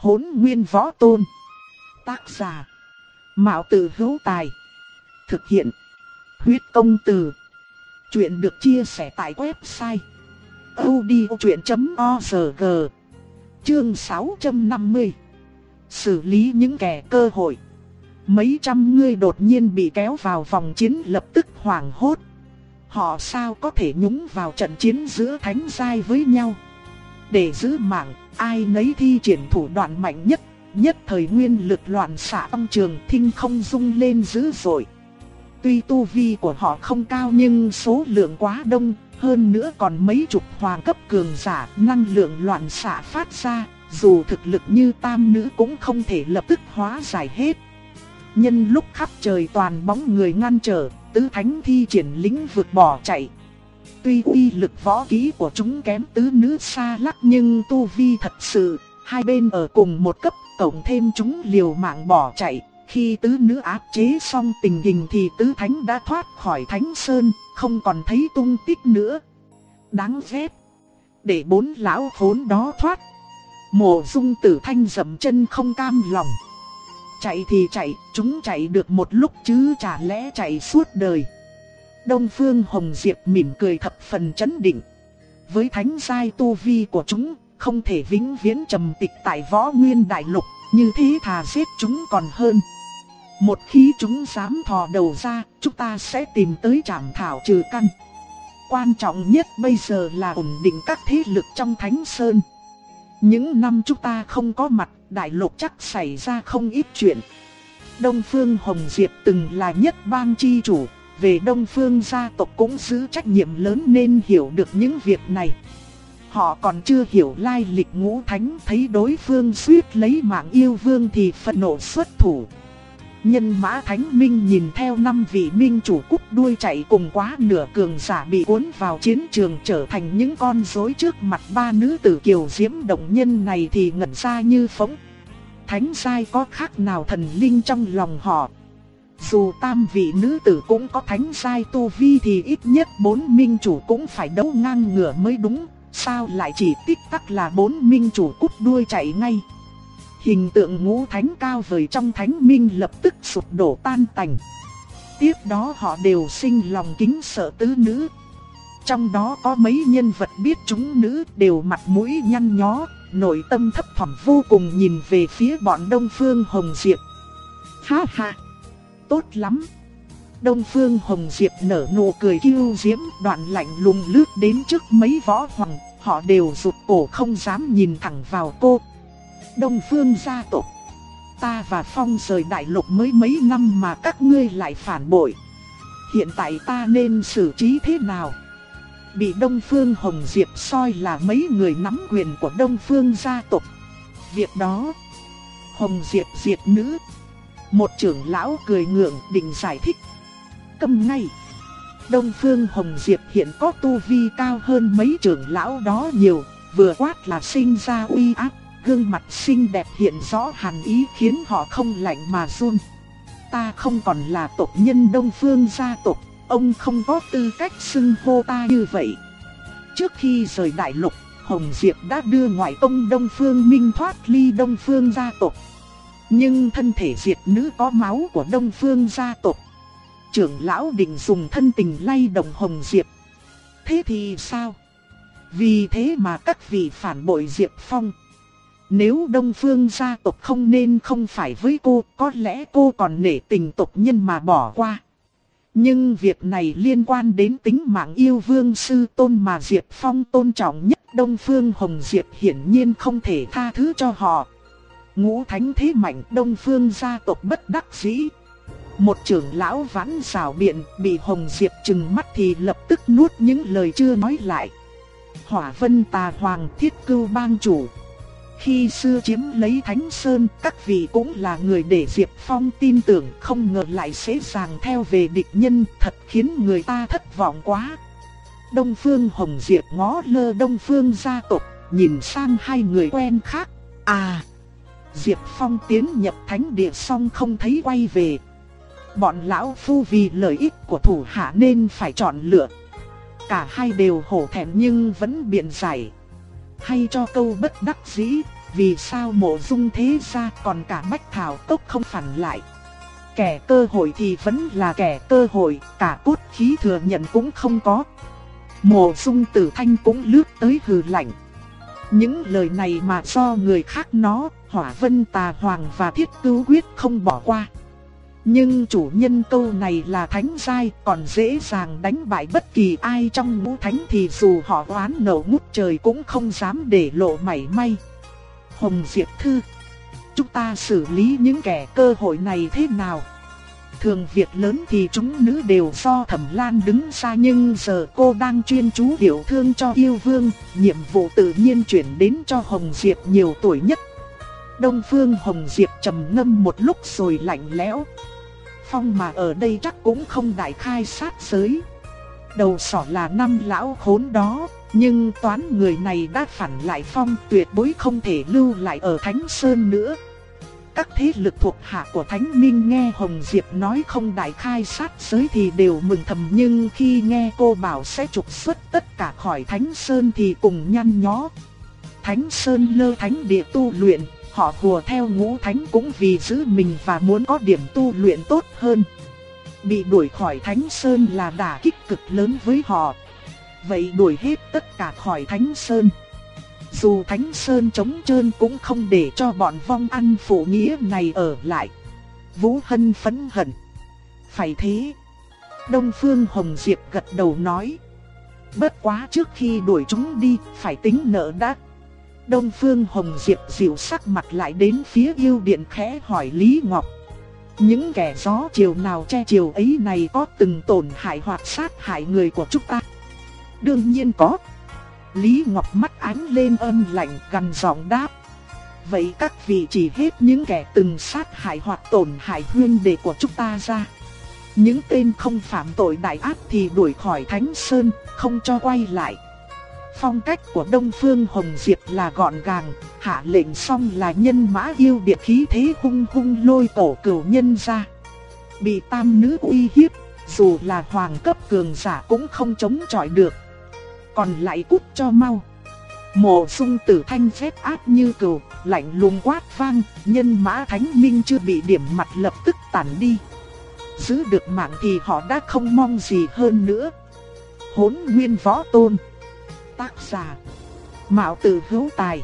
Hốn nguyên võ tôn. Tác giả. Mạo tử hữu tài. Thực hiện. Huyết công từ. Chuyện được chia sẻ tại website. odchuyện.org Chương 650 Xử lý những kẻ cơ hội Mấy trăm người đột nhiên bị kéo vào vòng chiến lập tức hoảng hốt Họ sao có thể nhúng vào trận chiến giữa thánh giai với nhau Để giữ mạng, ai nấy thi triển thủ đoạn mạnh nhất Nhất thời nguyên lực loạn xạ trong trường thinh không rung lên dữ dội Tuy tu vi của họ không cao nhưng số lượng quá đông hơn nữa còn mấy chục hoàng cấp cường giả, năng lượng loạn xạ phát ra, dù thực lực như tam nữ cũng không thể lập tức hóa giải hết. Nhân lúc khắp trời toàn bóng người ngăn trở, tứ thánh thi triển lĩnh vượt bỏ chạy. Tuy uy lực võ kỹ của chúng kém tứ nữ xa lắc nhưng tu vi thật sự, hai bên ở cùng một cấp, cộng thêm chúng liều mạng bỏ chạy. Khi tứ nữ áp chế xong tình hình thì tứ thánh đã thoát khỏi thánh sơn, không còn thấy tung tích nữa. Đáng ghét. Để bốn lão khốn đó thoát. Mộ dung tử thanh dậm chân không cam lòng. Chạy thì chạy, chúng chạy được một lúc chứ chả lẽ chạy suốt đời. Đông Phương Hồng Diệp mỉm cười thập phần chấn định. Với thánh giai tu vi của chúng, không thể vĩnh viễn trầm tịch tại võ nguyên đại lục, như thế thà giết chúng còn hơn. Một khi chúng dám thò đầu ra, chúng ta sẽ tìm tới trảm thảo trừ căn. Quan trọng nhất bây giờ là ổn định các thế lực trong Thánh Sơn. Những năm chúng ta không có mặt, đại lục chắc xảy ra không ít chuyện. Đông Phương Hồng Diệp từng là nhất bang chi chủ, về Đông Phương gia tộc cũng giữ trách nhiệm lớn nên hiểu được những việc này. Họ còn chưa hiểu lai lịch ngũ thánh, thấy đối phương suýt lấy mạng yêu vương thì phẫn nộ xuất thủ. Nhân mã thánh minh nhìn theo năm vị minh chủ cút đuôi chạy cùng quá nửa cường giả bị cuốn vào chiến trường trở thành những con rối trước mặt ba nữ tử kiều diễm động nhân này thì ngẩn ra như phóng. Thánh sai có khác nào thần linh trong lòng họ. Dù tam vị nữ tử cũng có thánh sai tu vi thì ít nhất bốn minh chủ cũng phải đấu ngang ngửa mới đúng. Sao lại chỉ tích tắc là bốn minh chủ cút đuôi chạy ngay. Hình tượng ngũ thánh cao vời trong thánh minh lập tức sụp đổ tan tành. Tiếp đó họ đều sinh lòng kính sợ tứ nữ. Trong đó có mấy nhân vật biết chúng nữ đều mặt mũi nhăn nhó, nội tâm thấp thỏm vô cùng nhìn về phía bọn Đông Phương Hồng Diệp. Ha ha, tốt lắm. Đông Phương Hồng Diệp nở nụ cười kiêu diễm, đoạn lạnh lùng lướt đến trước mấy võ hoàng, họ đều rụt cổ không dám nhìn thẳng vào cô. Đông Phương gia tộc. Ta và Phong rời đại lục mới mấy năm mà các ngươi lại phản bội. Hiện tại ta nên xử trí thế nào? Bị Đông Phương Hồng Diệp soi là mấy người nắm quyền của Đông Phương gia tộc. Việc đó, Hồng Diệp diệt nữ. Một trưởng lão cười ngượng định giải thích. Cầm ngay. Đông Phương Hồng Diệp hiện có tu vi cao hơn mấy trưởng lão đó nhiều, vừa quát là sinh ra uy áp gương mặt xinh đẹp hiện rõ hàn ý khiến họ không lạnh mà run. Ta không còn là tộc nhân Đông Phương gia tộc, ông không có tư cách xưng hô ta như vậy. Trước khi rời đại lục, Hồng Diệp đã đưa ngoại ông Đông Phương Minh thoát ly Đông Phương gia tộc. Nhưng thân thể diệt nữ có máu của Đông Phương gia tộc. Trưởng lão định dùng thân tình lay động Hồng Diệp. Thế thì sao? Vì thế mà các vị phản bội Diệp Phong. Nếu Đông Phương gia tộc không nên không phải với cô, có lẽ cô còn nể tình tộc nhân mà bỏ qua. Nhưng việc này liên quan đến tính mạng yêu vương sư tôn mà Diệp Phong tôn trọng nhất Đông Phương Hồng Diệp hiển nhiên không thể tha thứ cho họ. Ngũ thánh thế mạnh Đông Phương gia tộc bất đắc dĩ. Một trưởng lão vãn xảo biện bị Hồng Diệp trừng mắt thì lập tức nuốt những lời chưa nói lại. Hỏa vân tà hoàng thiết cưu bang chủ khi xưa chiếm lấy Thánh Sơn, các vị cũng là người để Diệp Phong tin tưởng không ngờ lại dễ dàng theo về địch nhân, thật khiến người ta thất vọng quá. Đông Phương Hồng Diệp ngó lơ Đông Phương gia tộc, nhìn sang hai người quen khác. À, Diệp Phong tiến nhập thánh địa xong không thấy quay về. Bọn lão phu vì lợi ích của thủ hạ nên phải chọn lựa. Cả hai đều hổ thẹn nhưng vẫn biện giải hay cho câu bất đắc dĩ, vì sao mộ dung thế gia còn cả bách thảo tốc không phản lại. Kẻ cơ hội thì vẫn là kẻ cơ hội, cả cốt khí thừa nhận cũng không có. Mộ dung tử thanh cũng lướt tới hừ lạnh. Những lời này mà do người khác nó, hỏa vân tà hoàng và thiết cứu quyết không bỏ qua. Nhưng chủ nhân câu này là thánh giai còn dễ dàng đánh bại bất kỳ ai trong ngũ thánh thì dù họ oán nổ ngút trời cũng không dám để lộ mảy may. Hồng Diệp Thư Chúng ta xử lý những kẻ cơ hội này thế nào? Thường việc lớn thì chúng nữ đều do thẩm lan đứng xa nhưng giờ cô đang chuyên chú điều thương cho yêu vương, nhiệm vụ tự nhiên chuyển đến cho Hồng Diệp nhiều tuổi nhất. Đông Phương Hồng Diệp trầm ngâm một lúc rồi lạnh lẽo. Phong mà ở đây chắc cũng không đại khai sát giới. Đầu sỏ là năm lão khốn đó, nhưng toán người này đã phản lại Phong tuyệt bối không thể lưu lại ở Thánh Sơn nữa. Các thế lực thuộc hạ của Thánh Minh nghe Hồng Diệp nói không đại khai sát giới thì đều mừng thầm nhưng khi nghe cô bảo sẽ trục xuất tất cả khỏi Thánh Sơn thì cùng nhăn nhó. Thánh Sơn lơ thánh địa tu luyện, họ hùa theo ngũ thánh cũng vì giữ mình và muốn có điểm tu luyện tốt hơn. Bị đuổi khỏi Thánh Sơn là đả kích cực lớn với họ. Vậy đuổi hết tất cả khỏi Thánh Sơn. Dù Thánh Sơn chống trơn cũng không để cho bọn vong ăn phụ nghĩa này ở lại. Vũ Hân phấn hận. Phải thế. Đông Phương Hồng Diệp gật đầu nói. Bất quá trước khi đuổi chúng đi, phải tính nợ đã. Đông Phương Hồng Diệp dịu sắc mặt lại đến phía yêu điện khẽ hỏi Lý Ngọc. Những kẻ gió chiều nào che chiều ấy này có từng tổn hại hoặc sát hại người của chúng ta? Đương nhiên có. Lý Ngọc mắt ánh lên âm lạnh gần giọng đáp. Vậy các vị chỉ hết những kẻ từng sát hại hoặc tổn hại huyên đệ của chúng ta ra. Những tên không phạm tội đại ác thì đuổi khỏi Thánh Sơn, không cho quay lại. Phong cách của Đông Phương Hồng Diệp là gọn gàng, hạ lệnh xong là nhân mã yêu địa khí thế hung hung lôi tổ cửu nhân ra. Bị tam nữ uy hiếp, dù là hoàng cấp cường giả cũng không chống chọi được. Còn lại cút cho mau. Mộ sung tử thanh phép áp như cừu, lạnh lùng quát vang, nhân mã thánh minh chưa bị điểm mặt lập tức tản đi. Giữ được mạng thì họ đã không mong gì hơn nữa. Hốn nguyên võ tôn Tác giả Mạo tử hữu tài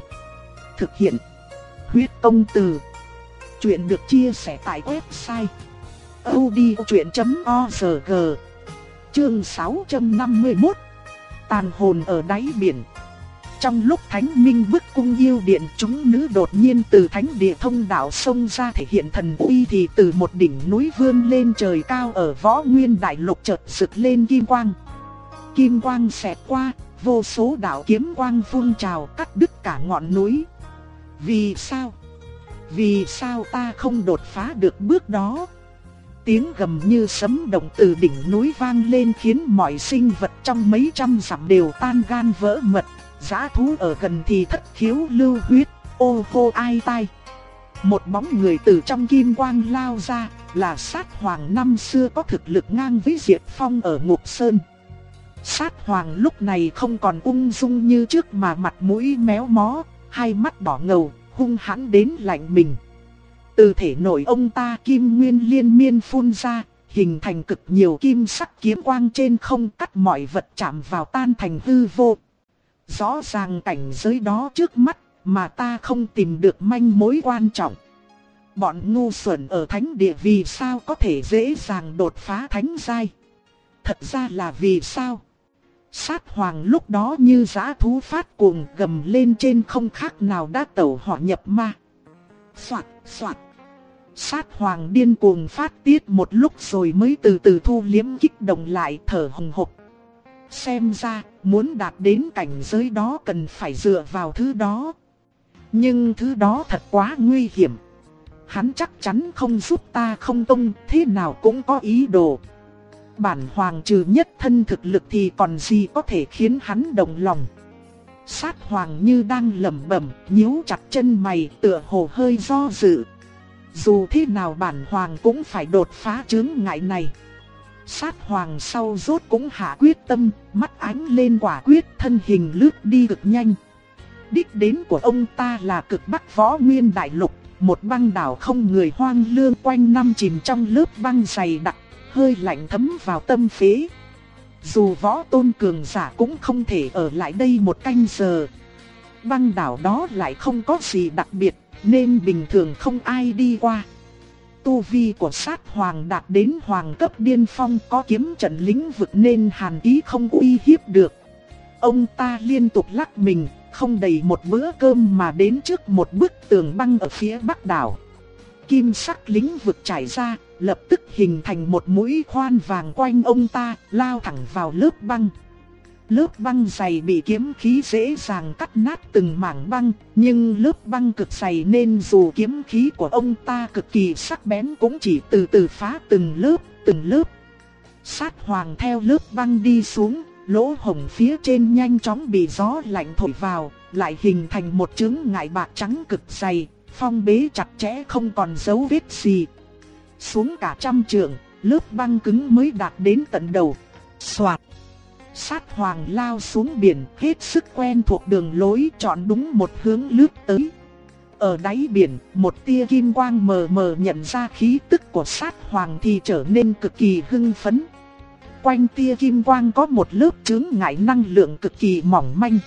Thực hiện Huyết công từ Chuyện được chia sẻ tại website odchuyện.org Chương 651 Tàn hồn ở đáy biển Trong lúc Thánh Minh bức cung yêu điện chúng nữ đột nhiên từ thánh địa thông đạo sông ra thể hiện thần uy thì từ một đỉnh núi vươn lên trời cao ở võ nguyên đại lục chợt rực lên kim quang. Kim quang xẹt qua, vô số đạo kiếm quang phun trào cắt đứt cả ngọn núi. Vì sao? Vì sao ta không đột phá được bước đó? Tiếng gầm như sấm động từ đỉnh núi vang lên khiến mọi sinh vật trong mấy trăm dặm đều tan gan vỡ mật. Giá thú ở gần thì thất khiếu lưu huyết, ô hô ai tai. Một bóng người từ trong kim quang lao ra, là sát hoàng năm xưa có thực lực ngang với Diệp Phong ở Ngục Sơn. Sát hoàng lúc này không còn ung dung như trước mà mặt mũi méo mó, hai mắt đỏ ngầu, hung hãn đến lạnh mình. Từ thể nội ông ta kim nguyên liên miên phun ra, hình thành cực nhiều kim sắc kiếm quang trên không cắt mọi vật chạm vào tan thành hư vô. Rõ ràng cảnh giới đó trước mắt mà ta không tìm được manh mối quan trọng. Bọn ngu xuẩn ở thánh địa vì sao có thể dễ dàng đột phá thánh giai? Thật ra là vì sao? Sát hoàng lúc đó như giã thú phát cuồng gầm lên trên không khác nào đã tẩu họ nhập ma. Soạt, soạt. Sát hoàng điên cuồng phát tiết một lúc rồi mới từ từ thu liếm kích động lại thở hồng hộc. Xem ra, muốn đạt đến cảnh giới đó cần phải dựa vào thứ đó. Nhưng thứ đó thật quá nguy hiểm. Hắn chắc chắn không giúp ta không tung, thế nào cũng có ý đồ. Bản hoàng trừ nhất thân thực lực thì còn gì có thể khiến hắn đồng lòng. Sát hoàng như đang lẩm bẩm, nhíu chặt chân mày, tựa hồ hơi do dự. Dù thế nào bản hoàng cũng phải đột phá chướng ngại này. Sát hoàng sau rốt cũng hạ quyết tâm, mắt ánh lên quả quyết thân hình lướt đi cực nhanh. Đích đến của ông ta là cực bắc võ nguyên đại lục, một băng đảo không người hoang lương quanh năm chìm trong lớp băng dày đặc, hơi lạnh thấm vào tâm phế. Dù võ tôn cường giả cũng không thể ở lại đây một canh giờ. Băng đảo đó lại không có gì đặc biệt, nên bình thường không ai đi qua. Tu vi của sát hoàng đạt đến hoàng cấp điên phong có kiếm trận lĩnh vực nên hàn ý không uy hiếp được. Ông ta liên tục lắc mình, không đầy một bữa cơm mà đến trước một bức tường băng ở phía bắc đảo. Kim sắc lĩnh vực trải ra, lập tức hình thành một mũi khoan vàng quanh ông ta, lao thẳng vào lớp băng. Lớp băng dày bị kiếm khí dễ dàng cắt nát từng mảng băng, nhưng lớp băng cực dày nên dù kiếm khí của ông ta cực kỳ sắc bén cũng chỉ từ từ phá từng lớp, từng lớp. Sát hoàng theo lớp băng đi xuống, lỗ hổng phía trên nhanh chóng bị gió lạnh thổi vào, lại hình thành một chứng ngại bạc trắng cực dày, phong bế chặt chẽ không còn dấu vết gì. Xuống cả trăm trượng, lớp băng cứng mới đạt đến tận đầu. Soạt. Sát hoàng lao xuống biển, hết sức quen thuộc đường lối chọn đúng một hướng lướt tới. Ở đáy biển, một tia kim quang mờ mờ nhận ra khí tức của sát hoàng thì trở nên cực kỳ hưng phấn. Quanh tia kim quang có một lớp chứng ngại năng lượng cực kỳ mỏng manh.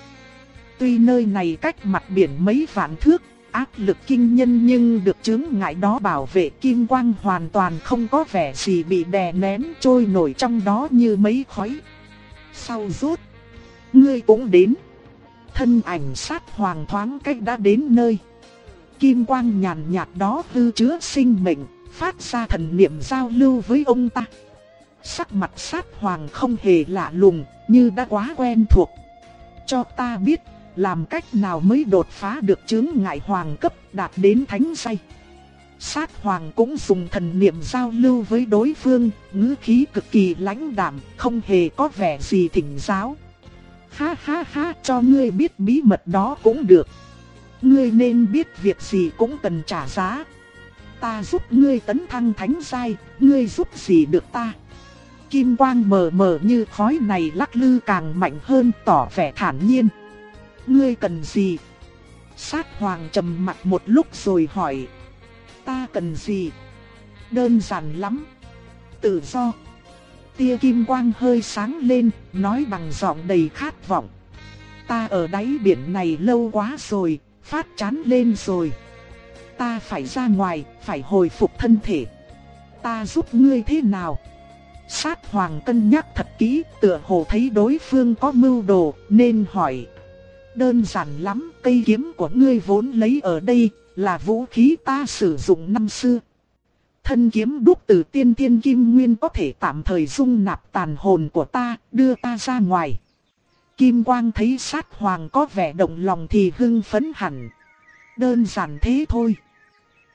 Tuy nơi này cách mặt biển mấy vạn thước, áp lực kinh nhân nhưng được chứng ngại đó bảo vệ kim quang hoàn toàn không có vẻ gì bị đè nén trôi nổi trong đó như mấy khói. Sau rút, ngươi cũng đến. Thân ảnh sát hoàng thoáng cách đã đến nơi. Kim quang nhàn nhạt đó hư chứa sinh mệnh, phát ra thần niệm giao lưu với ông ta. Sắc mặt sát hoàng không hề lạ lùng, như đã quá quen thuộc. Cho ta biết, làm cách nào mới đột phá được chứng ngại hoàng cấp đạt đến thánh say. Sát hoàng cũng dùng thần niệm giao lưu với đối phương, ngữ khí cực kỳ lãnh đạm, không hề có vẻ gì thỉnh giáo. Ha ha ha, cho ngươi biết bí mật đó cũng được. Ngươi nên biết việc gì cũng cần trả giá. Ta giúp ngươi tấn thăng thánh giai, ngươi giúp gì được ta? Kim quang mờ mờ như khói này lắc lư càng mạnh hơn tỏ vẻ thản nhiên. Ngươi cần gì? Sát hoàng trầm mặt một lúc rồi hỏi. Ta cần gì? Đơn giản lắm. Tự do. Tia kim quang hơi sáng lên, nói bằng giọng đầy khát vọng. Ta ở đáy biển này lâu quá rồi, phát chán lên rồi. Ta phải ra ngoài, phải hồi phục thân thể. Ta giúp ngươi thế nào? Sát hoàng cân nhắc thật kỹ, tựa hồ thấy đối phương có mưu đồ, nên hỏi. Đơn giản lắm, cây kiếm của ngươi vốn lấy ở đây, là vũ khí ta sử dụng năm xưa. Thân kiếm đúc từ tiên tiên kim nguyên có thể tạm thời dung nạp tàn hồn của ta, đưa ta ra ngoài. Kim Quang thấy sát hoàng có vẻ động lòng thì hưng phấn hẳn. Đơn giản thế thôi.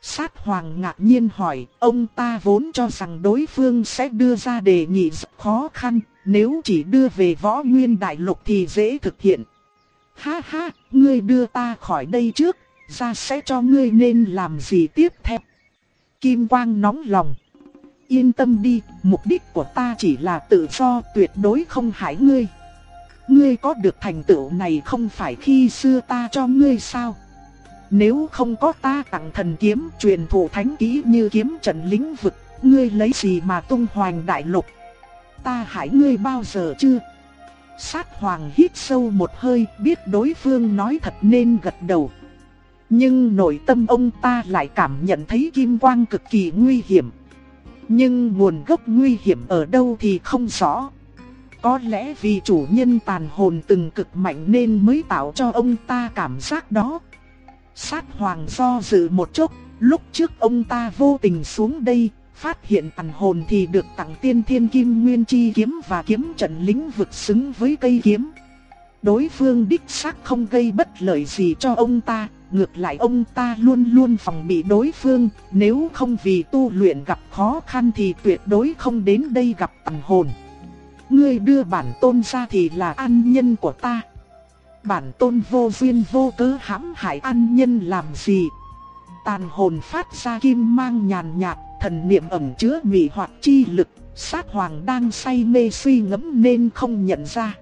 Sát hoàng ngạc nhiên hỏi, ông ta vốn cho rằng đối phương sẽ đưa ra đề nghị rất khó khăn, nếu chỉ đưa về võ nguyên đại lục thì dễ thực hiện. Ha ha, ngươi đưa ta khỏi đây trước, ra sẽ cho ngươi nên làm gì tiếp theo. Kim Quang nóng lòng. Yên tâm đi, mục đích của ta chỉ là tự do tuyệt đối không hại ngươi. Ngươi có được thành tựu này không phải khi xưa ta cho ngươi sao? Nếu không có ta tặng thần kiếm truyền thụ thánh kỹ như kiếm trận lĩnh vực, ngươi lấy gì mà tung hoành đại lục? Ta hại ngươi bao giờ chưa? Sát hoàng hít sâu một hơi biết đối phương nói thật nên gật đầu. Nhưng nội tâm ông ta lại cảm nhận thấy kim quang cực kỳ nguy hiểm. Nhưng nguồn gốc nguy hiểm ở đâu thì không rõ. Có lẽ vì chủ nhân tàn hồn từng cực mạnh nên mới tạo cho ông ta cảm giác đó. Sát hoàng do dự một chút, lúc trước ông ta vô tình xuống đây, phát hiện tàn hồn thì được tặng tiên thiên kim nguyên chi kiếm và kiếm trận lĩnh vực xứng với cây kiếm. Đối phương đích xác không gây bất lợi gì cho ông ta, ngược lại ông ta luôn luôn phòng bị đối phương, nếu không vì tu luyện gặp khó khăn thì tuyệt đối không đến đây gặp tầng hồn. Ngươi đưa bản tôn ra thì là an nhân của ta. Bản tôn vô duyên vô cớ hãm hại an nhân làm gì? Tàn hồn phát ra kim mang nhàn nhạt, thần niệm ẩn chứa mị hoặc chi lực, sát hoàng đang say mê suy ngẫm nên không nhận ra.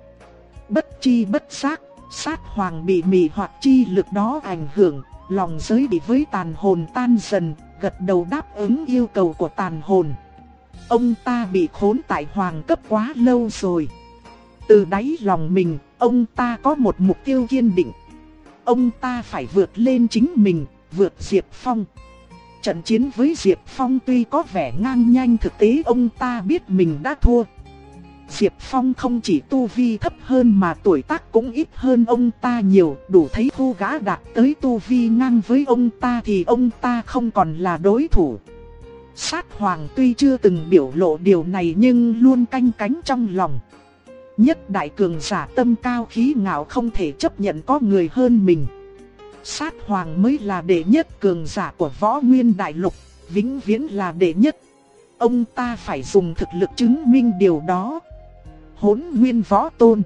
Bất chi bất giác, Sát hoàng bị mị hoặc chi lực đó ảnh hưởng, lòng giới bị với tàn hồn tan dần, gật đầu đáp ứng yêu cầu của tàn hồn. Ông ta bị khốn tại hoàng cấp quá lâu rồi. Từ đáy lòng mình, ông ta có một mục tiêu kiên định. Ông ta phải vượt lên chính mình, vượt Diệp Phong. Trận chiến với Diệp Phong tuy có vẻ ngang nhanh thực tế ông ta biết mình đã thua. Diệp Phong không chỉ tu vi thấp hơn mà tuổi tác cũng ít hơn ông ta nhiều, đủ thấy thu gã đạt tới tu vi ngang với ông ta thì ông ta không còn là đối thủ. Sát Hoàng tuy chưa từng biểu lộ điều này nhưng luôn canh cánh trong lòng. Nhất đại cường giả tâm cao khí ngạo không thể chấp nhận có người hơn mình. Sát Hoàng mới là đệ nhất cường giả của võ nguyên đại lục, vĩnh viễn là đệ nhất. Ông ta phải dùng thực lực chứng minh điều đó. Hốn nguyên võ tôn.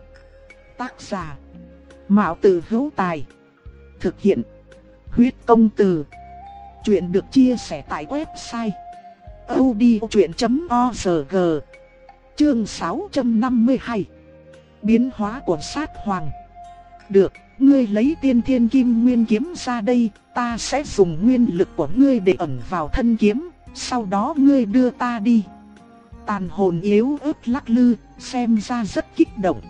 Tác giả. Mạo tử hữu tài. Thực hiện. Huyết công từ. Chuyện được chia sẻ tại website. odchuyện.org Chương 652 Biến hóa của sát hoàng Được, ngươi lấy tiên thiên kim nguyên kiếm ra đây Ta sẽ dùng nguyên lực của ngươi để ẩn vào thân kiếm Sau đó ngươi đưa ta đi Tàn hồn yếu ớt lắc lư, xem ra rất kích động.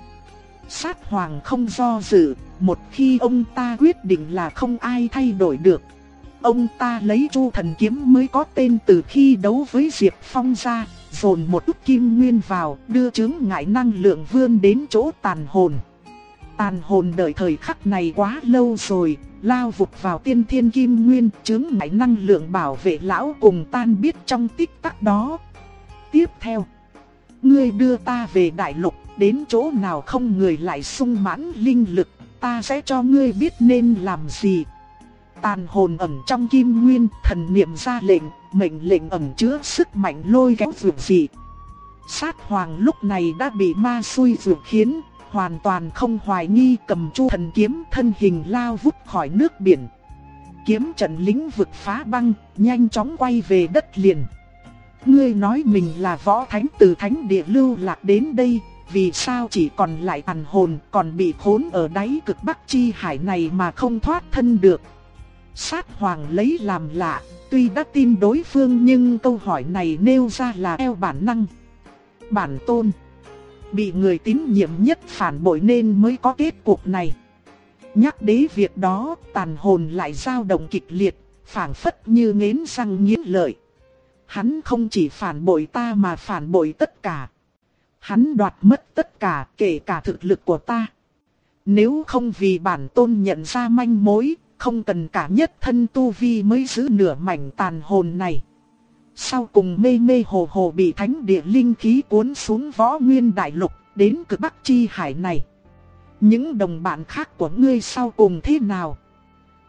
Sát hoàng không do dự, một khi ông ta quyết định là không ai thay đổi được. Ông ta lấy chu thần kiếm mới có tên từ khi đấu với Diệp Phong ra, dồn một chút kim nguyên vào, đưa chứng ngại năng lượng vươn đến chỗ tàn hồn. Tàn hồn đợi thời khắc này quá lâu rồi, lao vụt vào tiên thiên kim nguyên, chứng ngại năng lượng bảo vệ lão cùng tan biết trong tích tắc đó. Tiếp theo, ngươi đưa ta về đại lục, đến chỗ nào không người lại sung mãn linh lực, ta sẽ cho ngươi biết nên làm gì. Tàn hồn ẩn trong kim nguyên, thần niệm ra lệnh, mệnh lệnh ẩn chứa sức mạnh lôi kéo vượt dị. Sát hoàng lúc này đã bị ma xui vượt khiến, hoàn toàn không hoài nghi cầm chu thần kiếm thân hình lao vút khỏi nước biển. Kiếm trận lính vực phá băng, nhanh chóng quay về đất liền. Ngươi nói mình là võ thánh từ thánh địa lưu lạc đến đây, vì sao chỉ còn lại tàn hồn còn bị khốn ở đáy cực bắc chi hải này mà không thoát thân được. Sát hoàng lấy làm lạ, tuy đã tin đối phương nhưng câu hỏi này nêu ra là eo bản năng. Bản tôn, bị người tín nhiệm nhất phản bội nên mới có kết cục này. Nhắc đến việc đó, tàn hồn lại dao động kịch liệt, phảng phất như nghiến răng nghiến lợi. Hắn không chỉ phản bội ta mà phản bội tất cả. Hắn đoạt mất tất cả kể cả thực lực của ta. Nếu không vì bản tôn nhận ra manh mối, không cần cả nhất thân tu vi mới giữ nửa mảnh tàn hồn này. Sau cùng mê mê hồ hồ bị thánh địa linh khí cuốn xuống võ nguyên đại lục, đến cực bắc chi hải này. Những đồng bạn khác của ngươi sau cùng thế nào?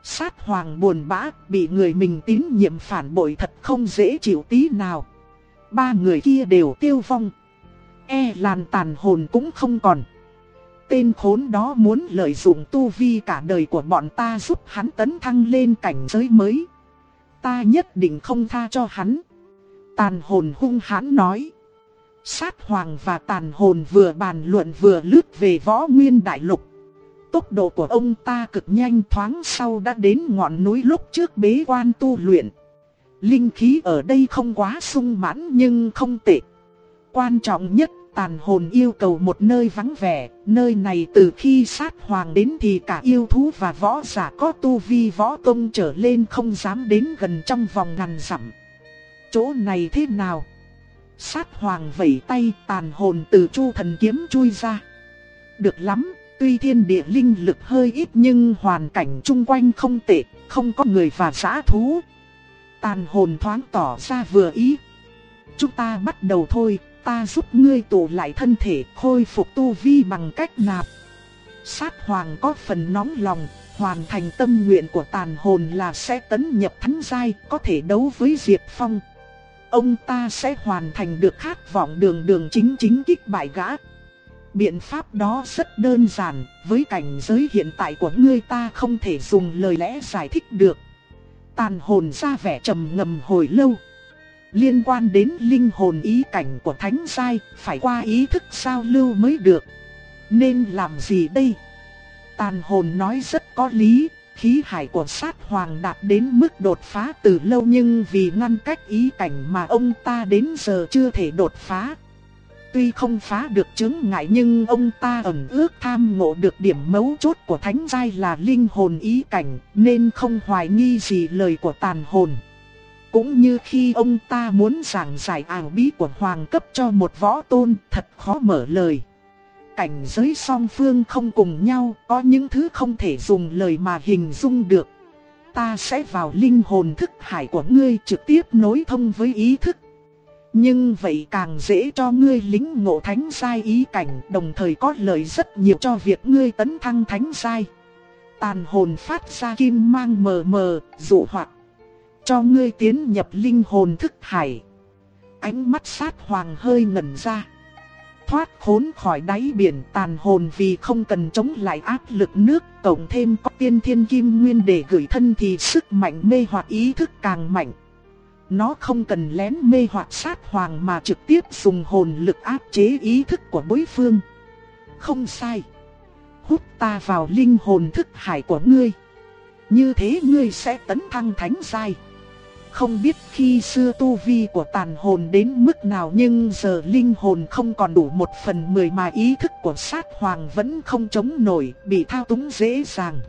Sát hoàng buồn bã, bị người mình tín nhiệm phản bội thật không dễ chịu tí nào. Ba người kia đều tiêu vong. E làn tàn hồn cũng không còn. Tên khốn đó muốn lợi dụng tu vi cả đời của bọn ta giúp hắn tấn thăng lên cảnh giới mới. Ta nhất định không tha cho hắn. Tàn hồn hung hãn nói. Sát hoàng và tàn hồn vừa bàn luận vừa lướt về võ nguyên đại lục. Tốc độ của ông ta cực nhanh thoáng sau đã đến ngọn núi lúc trước bế quan tu luyện. Linh khí ở đây không quá sung mãn nhưng không tệ. Quan trọng nhất tàn hồn yêu cầu một nơi vắng vẻ, nơi này từ khi sát hoàng đến thì cả yêu thú và võ giả có tu vi võ tông trở lên không dám đến gần trong vòng ngàn dặm. Chỗ này thế nào? Sát hoàng vẩy tay tàn hồn từ chu thần kiếm chui ra. Được lắm, Tuy thiên địa linh lực hơi ít nhưng hoàn cảnh chung quanh không tệ, không có người và giã thú. Tàn hồn thoáng tỏ ra vừa ý. Chúng ta bắt đầu thôi, ta giúp ngươi tụ lại thân thể khôi phục tu vi bằng cách nạp. Sát hoàng có phần nóng lòng, hoàn thành tâm nguyện của tàn hồn là sẽ tấn nhập thánh giai, có thể đấu với Diệp Phong. Ông ta sẽ hoàn thành được khát vọng đường đường chính chính kích bại gã. Biện pháp đó rất đơn giản, với cảnh giới hiện tại của ngươi ta không thể dùng lời lẽ giải thích được. Tàn hồn ra vẻ trầm ngầm hồi lâu. Liên quan đến linh hồn ý cảnh của thánh giai, phải qua ý thức sao lưu mới được. Nên làm gì đây? Tàn hồn nói rất có lý, khí hải của sát hoàng đạt đến mức đột phá từ lâu nhưng vì ngăn cách ý cảnh mà ông ta đến giờ chưa thể đột phá. Tuy không phá được chứng ngại nhưng ông ta ẩn ước tham ngộ được điểm mấu chốt của thánh giai là linh hồn ý cảnh nên không hoài nghi gì lời của tàn hồn. Cũng như khi ông ta muốn giảng giải ảo bí của hoàng cấp cho một võ tôn thật khó mở lời. Cảnh giới song phương không cùng nhau, có những thứ không thể dùng lời mà hình dung được. Ta sẽ vào linh hồn thức hải của ngươi trực tiếp nối thông với ý thức. Nhưng vậy càng dễ cho ngươi lính ngộ thánh sai ý cảnh đồng thời có lợi rất nhiều cho việc ngươi tấn thăng thánh sai. Tàn hồn phát ra kim mang mờ mờ, dụ hoạt cho ngươi tiến nhập linh hồn thức hải. Ánh mắt sát hoàng hơi ngẩn ra. Thoát khốn khỏi đáy biển tàn hồn vì không cần chống lại áp lực nước, cộng thêm có tiên thiên kim nguyên để gửi thân thì sức mạnh mê hoặc ý thức càng mạnh. Nó không cần lén mê hoặc sát hoàng mà trực tiếp dùng hồn lực áp chế ý thức của đối phương. Không sai. Hút ta vào linh hồn thức hải của ngươi. Như thế ngươi sẽ tấn thăng thánh giai. Không biết khi xưa tu vi của tàn hồn đến mức nào nhưng giờ linh hồn không còn đủ một phần mười mà ý thức của sát hoàng vẫn không chống nổi, bị thao túng dễ dàng.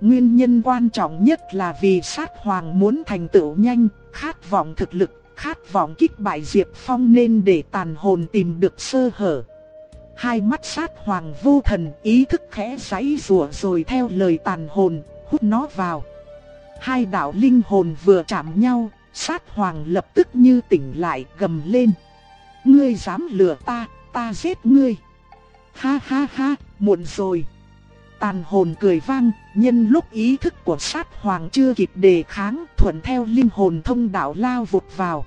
Nguyên nhân quan trọng nhất là vì sát hoàng muốn thành tựu nhanh, khát vọng thực lực, khát vọng kích bại Diệp Phong nên để tàn hồn tìm được sơ hở. Hai mắt sát hoàng vô thần ý thức khẽ giấy rùa rồi theo lời tàn hồn, hút nó vào. Hai đạo linh hồn vừa chạm nhau, sát hoàng lập tức như tỉnh lại gầm lên. Ngươi dám lừa ta, ta giết ngươi. Ha ha ha, muộn rồi. Tàn hồn cười vang, nhân lúc ý thức của sát hoàng chưa kịp đề kháng thuận theo linh hồn thông đạo lao vụt vào.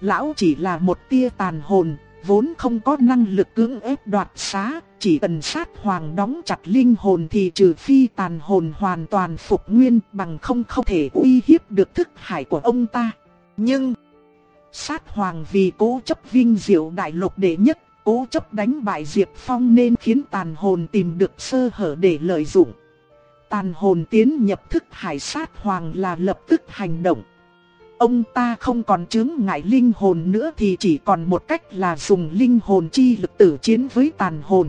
Lão chỉ là một tia tàn hồn, vốn không có năng lực cưỡng ép đoạt xá, chỉ cần sát hoàng đóng chặt linh hồn thì trừ phi tàn hồn hoàn toàn phục nguyên bằng không không thể uy hiếp được thức hải của ông ta. Nhưng, sát hoàng vì cố chấp vinh diệu đại lục đệ nhất, cố chấp đánh bại Diệp Phong nên khiến tàn hồn tìm được sơ hở để lợi dụng. Tàn hồn tiến nhập thức hải sát hoàng là lập tức hành động. Ông ta không còn chứng ngại linh hồn nữa thì chỉ còn một cách là dùng linh hồn chi lực tử chiến với tàn hồn.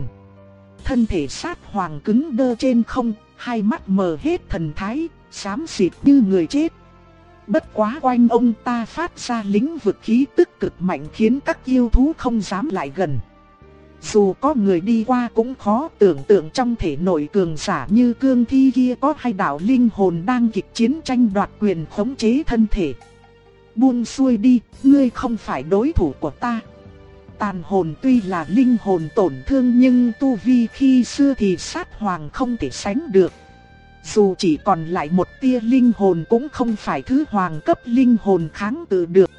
Thân thể sát hoàng cứng đơ trên không, hai mắt mờ hết thần thái, xám xịt như người chết. Bất quá quanh ông ta phát ra lĩnh vực khí tức cực mạnh khiến các yêu thú không dám lại gần. Dù có người đi qua cũng khó tưởng tượng trong thể nội cường giả như cương thi kia có hai đạo linh hồn đang kịch chiến tranh đoạt quyền khống chế thân thể. Buông xuôi đi, ngươi không phải đối thủ của ta. Tàn hồn tuy là linh hồn tổn thương nhưng tu vi khi xưa thì sát hoàng không thể sánh được. Dù chỉ còn lại một tia linh hồn cũng không phải thứ hoàng cấp linh hồn kháng tự được.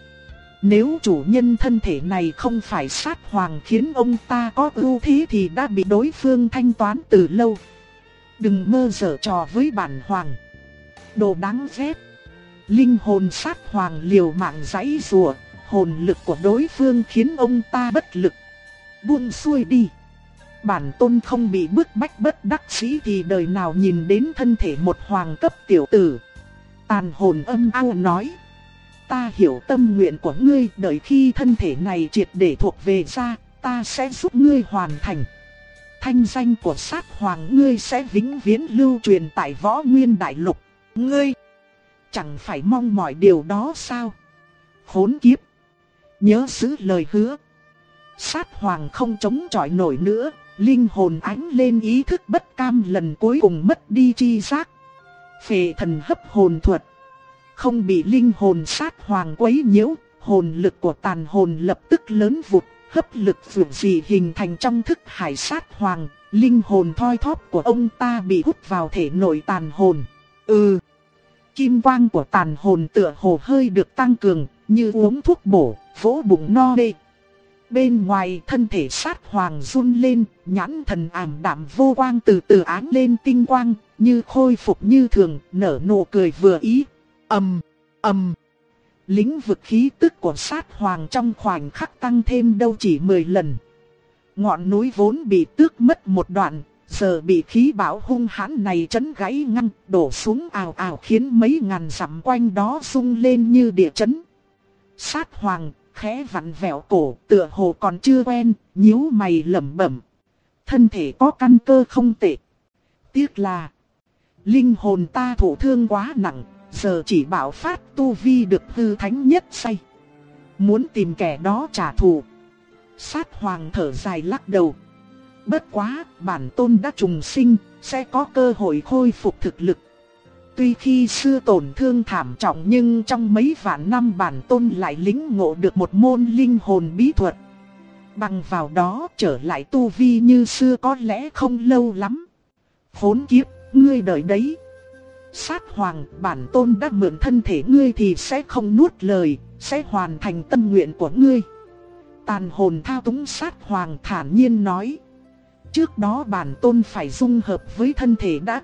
Nếu chủ nhân thân thể này không phải sát hoàng khiến ông ta có ưu thế thì đã bị đối phương thanh toán từ lâu. Đừng mơ dở trò với bản hoàng. Đồ đáng ghét. Linh hồn sát hoàng liều mạng giãy rùa, hồn lực của đối phương khiến ông ta bất lực. Buông xuôi đi. Bản tôn không bị bức bách bất đắc sĩ thì đời nào nhìn đến thân thể một hoàng cấp tiểu tử. Tàn hồn âm ao nói. Ta hiểu tâm nguyện của ngươi, đợi khi thân thể này triệt để thuộc về ra, ta sẽ giúp ngươi hoàn thành. Thanh danh của sát hoàng ngươi sẽ vĩnh viễn lưu truyền tại võ nguyên đại lục. Ngươi, chẳng phải mong mọi điều đó sao? Khốn kiếp! Nhớ giữ lời hứa. Sát hoàng không chống chọi nổi nữa, linh hồn ánh lên ý thức bất cam lần cuối cùng mất đi chi giác. Phệ thần hấp hồn thuật. Không bị linh hồn sát hoàng quấy nhiễu, hồn lực của tàn hồn lập tức lớn vụt, hấp lực vượt gì hình thành trong thức hải sát hoàng, linh hồn thoi thóp của ông ta bị hút vào thể nội tàn hồn. Ừ, kim quang của tàn hồn tựa hồ hơi được tăng cường, như uống thuốc bổ, vỗ bụng no đê. Bên ngoài thân thể sát hoàng run lên, nhãn thần ảm đạm vô quang từ từ án lên tinh quang, như khôi phục như thường, nở nụ cười vừa ý ầm, ầm. Lĩnh vực khí tức của sát hoàng trong khoảnh khắc tăng thêm đâu chỉ 10 lần. Ngọn núi vốn bị tước mất một đoạn, giờ bị khí bão hung hãn này chấn gãy ngăn, đổ xuống ào ào khiến mấy ngàn dặm quanh đó rung lên như địa chấn. Sát hoàng, khẽ vặn vẹo cổ, tựa hồ còn chưa quen, nhíu mày lẩm bẩm. Thân thể có căn cơ không tệ. Tiếc là, linh hồn ta thụ thương quá nặng, giờ chỉ bảo phát tu vi được hư thánh nhất say. Muốn tìm kẻ đó trả thù. Sát hoàng thở dài lắc đầu. Bất quá, bản tôn đã trùng sinh, sẽ có cơ hội khôi phục thực lực. Tuy khi xưa tổn thương thảm trọng nhưng trong mấy vạn năm bản tôn lại lính ngộ được một môn linh hồn bí thuật. Bằng vào đó trở lại tu vi như xưa có lẽ không lâu lắm. Khốn kiếp, ngươi đợi đấy. Sát hoàng, bản tôn đã mượn thân thể ngươi thì sẽ không nuốt lời, sẽ hoàn thành tâm nguyện của ngươi. Tàn hồn thao túng sát hoàng thản nhiên nói. Trước đó bản tôn phải dung hợp với thân thể đã.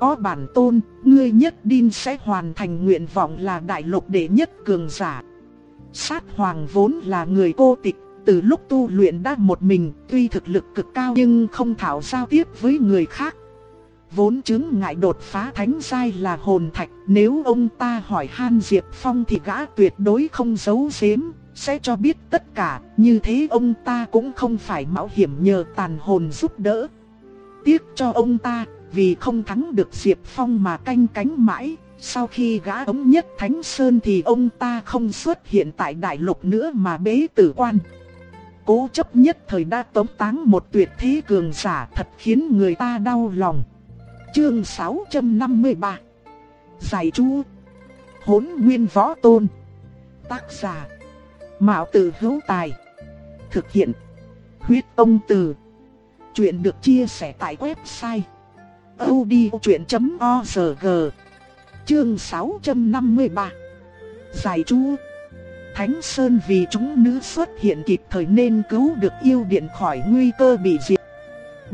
Có bản tôn, ngươi nhất định sẽ hoàn thành nguyện vọng là đại lục đệ nhất cường giả. Sát hoàng vốn là người cô tịch, từ lúc tu luyện đã một mình, tuy thực lực cực cao nhưng không thảo giao tiếp với người khác. Vốn chứng ngại đột phá thánh giai là hồn thạch, nếu ông ta hỏi Han Diệp Phong thì gã tuyệt đối không giấu giếm, sẽ cho biết tất cả, như thế ông ta cũng không phải mạo hiểm nhờ tàn hồn giúp đỡ. Tiếc cho ông ta, vì không thắng được Diệp Phong mà canh cánh mãi, sau khi gã ống nhất Thánh Sơn thì ông ta không xuất hiện tại đại lục nữa mà bế tử quan. Cố chấp nhất thời đã tống táng một tuyệt thế cường giả thật khiến người ta đau lòng. Chương 653 Giải chú. Hốn nguyên võ tôn. Tác giả. Mạo tử hữu tài. Thực hiện. Huyết ông từ. Chuyện được chia sẻ tại website odchuyện.org Chương 653 Giải chú. Thánh Sơn vì chúng nữ xuất hiện kịp thời nên cứu được yêu điện khỏi nguy cơ bị diệt.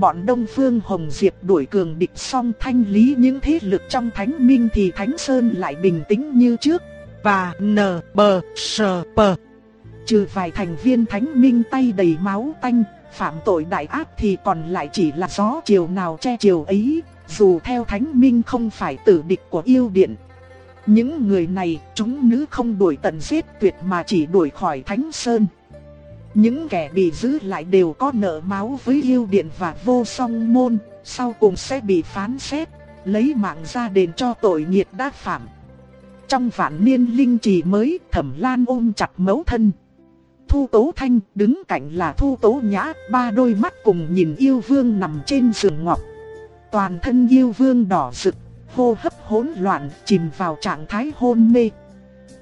Bọn Đông Phương Hồng Diệp đuổi cường địch xong thanh lý những thế lực trong Thánh Minh thì Thánh Sơn lại bình tĩnh như trước. Và N, B, S, P. Trừ vài thành viên Thánh Minh tay đầy máu tanh, phạm tội đại ác thì còn lại chỉ là gió chiều nào che chiều ấy, dù theo Thánh Minh không phải tử địch của yêu điện. Những người này, chúng nữ không đuổi tận giết tuyệt mà chỉ đuổi khỏi Thánh Sơn. Những kẻ bị giữ lại đều có nợ máu với yêu điện và vô song môn, sau cùng sẽ bị phán xét, lấy mạng ra đền cho tội nghiệt đã phạm. Trong vạn niên linh trì mới, thẩm lan ôm chặt mẫu thân. Thu Tố Thanh đứng cạnh là Thu Tố Nhã, ba đôi mắt cùng nhìn yêu vương nằm trên giường ngọc. Toàn thân yêu vương đỏ rực, hô hấp hỗn loạn, chìm vào trạng thái hôn mê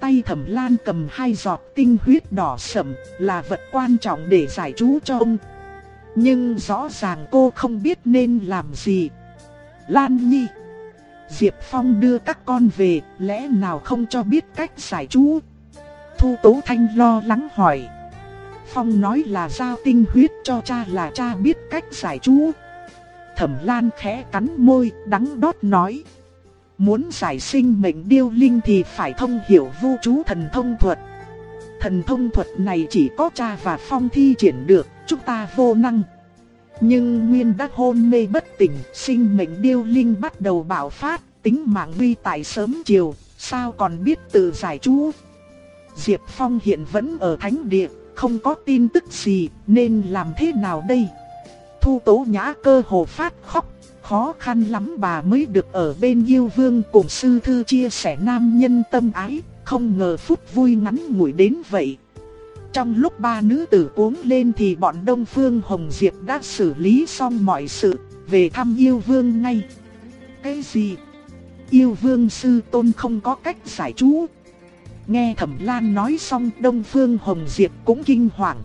tay thẩm lan cầm hai giọt tinh huyết đỏ sẫm là vật quan trọng để giải chú cho ông. Nhưng rõ ràng cô không biết nên làm gì. Lan Nhi Diệp Phong đưa các con về, lẽ nào không cho biết cách giải chú? Thu Tố Thanh lo lắng hỏi. Phong nói là giao tinh huyết cho cha là cha biết cách giải chú. Thẩm Lan khẽ cắn môi, đắng đót nói. Muốn giải sinh mệnh điêu linh thì phải thông hiểu vu chú thần thông thuật. Thần thông thuật này chỉ có cha và phong thi triển được, chúng ta vô năng. Nhưng Nguyên đã hôn mê bất tỉnh, sinh mệnh điêu linh bắt đầu bạo phát, tính mạng nguy tại sớm chiều, sao còn biết tự giải chú. Diệp Phong hiện vẫn ở thánh địa, không có tin tức gì, nên làm thế nào đây? Thu tố nhã cơ hồ phát khóc Khó khăn lắm bà mới được ở bên yêu vương cùng sư thư chia sẻ nam nhân tâm ái, không ngờ phút vui ngắn ngủi đến vậy. Trong lúc ba nữ tử uống lên thì bọn Đông Phương Hồng Diệp đã xử lý xong mọi sự, về thăm yêu vương ngay. Cái gì? Yêu vương sư tôn không có cách giải chú. Nghe Thẩm Lan nói xong Đông Phương Hồng Diệp cũng kinh hoàng.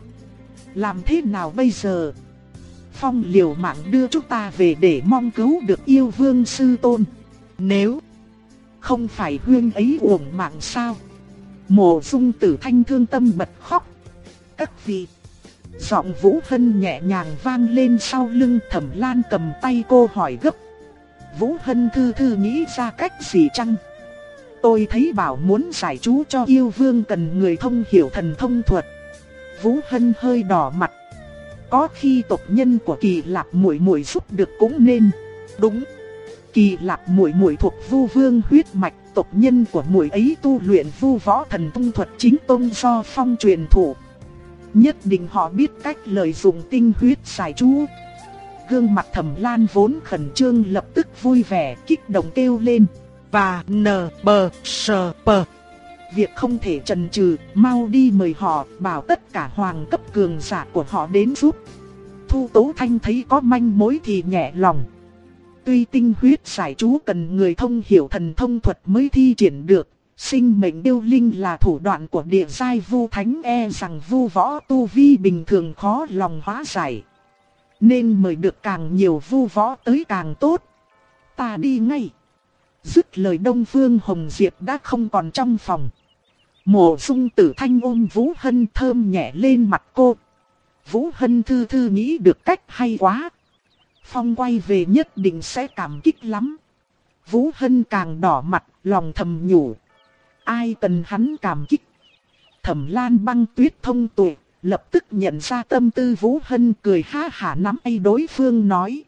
Làm thế nào bây giờ? Phong liều mạng đưa chúng ta về để mong cứu được yêu vương sư tôn. Nếu không phải huyên ấy uổng mạng sao? Mộ dung tử thanh thương tâm bật khóc. Các vị, giọng Vũ Hân nhẹ nhàng vang lên sau lưng thẩm lan cầm tay cô hỏi gấp. Vũ Hân thư thư nghĩ ra cách gì chăng? Tôi thấy bảo muốn giải chú cho yêu vương cần người thông hiểu thần thông thuật. Vũ Hân hơi đỏ mặt có khi tộc nhân của Kỳ Lạp muội muội giúp được cũng nên. Đúng. Kỳ Lạp muội muội thuộc Vu Vương huyết mạch, tộc nhân của muội ấy tu luyện Vu Võ Thần Tung thuật chính tông do phong truyền thủ. Nhất định họ biết cách lợi dụng tinh huyết giải chú. Gương mặt Thẩm Lan vốn khẩn trương lập tức vui vẻ, kích động kêu lên. Và n b s p Việc không thể trần trừ, mau đi mời họ, bảo tất cả hoàng cấp cường giả của họ đến giúp. Thu Tố Thanh thấy có manh mối thì nhẹ lòng. Tuy tinh huyết giải chú cần người thông hiểu thần thông thuật mới thi triển được, sinh mệnh yêu linh là thủ đoạn của địa giai vu thánh e rằng vu võ tu vi bình thường khó lòng hóa giải. Nên mời được càng nhiều vu võ tới càng tốt. Ta đi ngay. Dứt lời Đông Phương Hồng Diệp đã không còn trong phòng. Mộ dung tử thanh ôm Vũ Hân thơm nhẹ lên mặt cô. Vũ Hân thư thư nghĩ được cách hay quá. Phong quay về nhất định sẽ cảm kích lắm. Vũ Hân càng đỏ mặt, lòng thầm nhủ. Ai cần hắn cảm kích. Thẩm Lan băng tuyết thông tuệ, lập tức nhận ra tâm tư Vũ Hân cười ha hả nắm tay đối phương nói.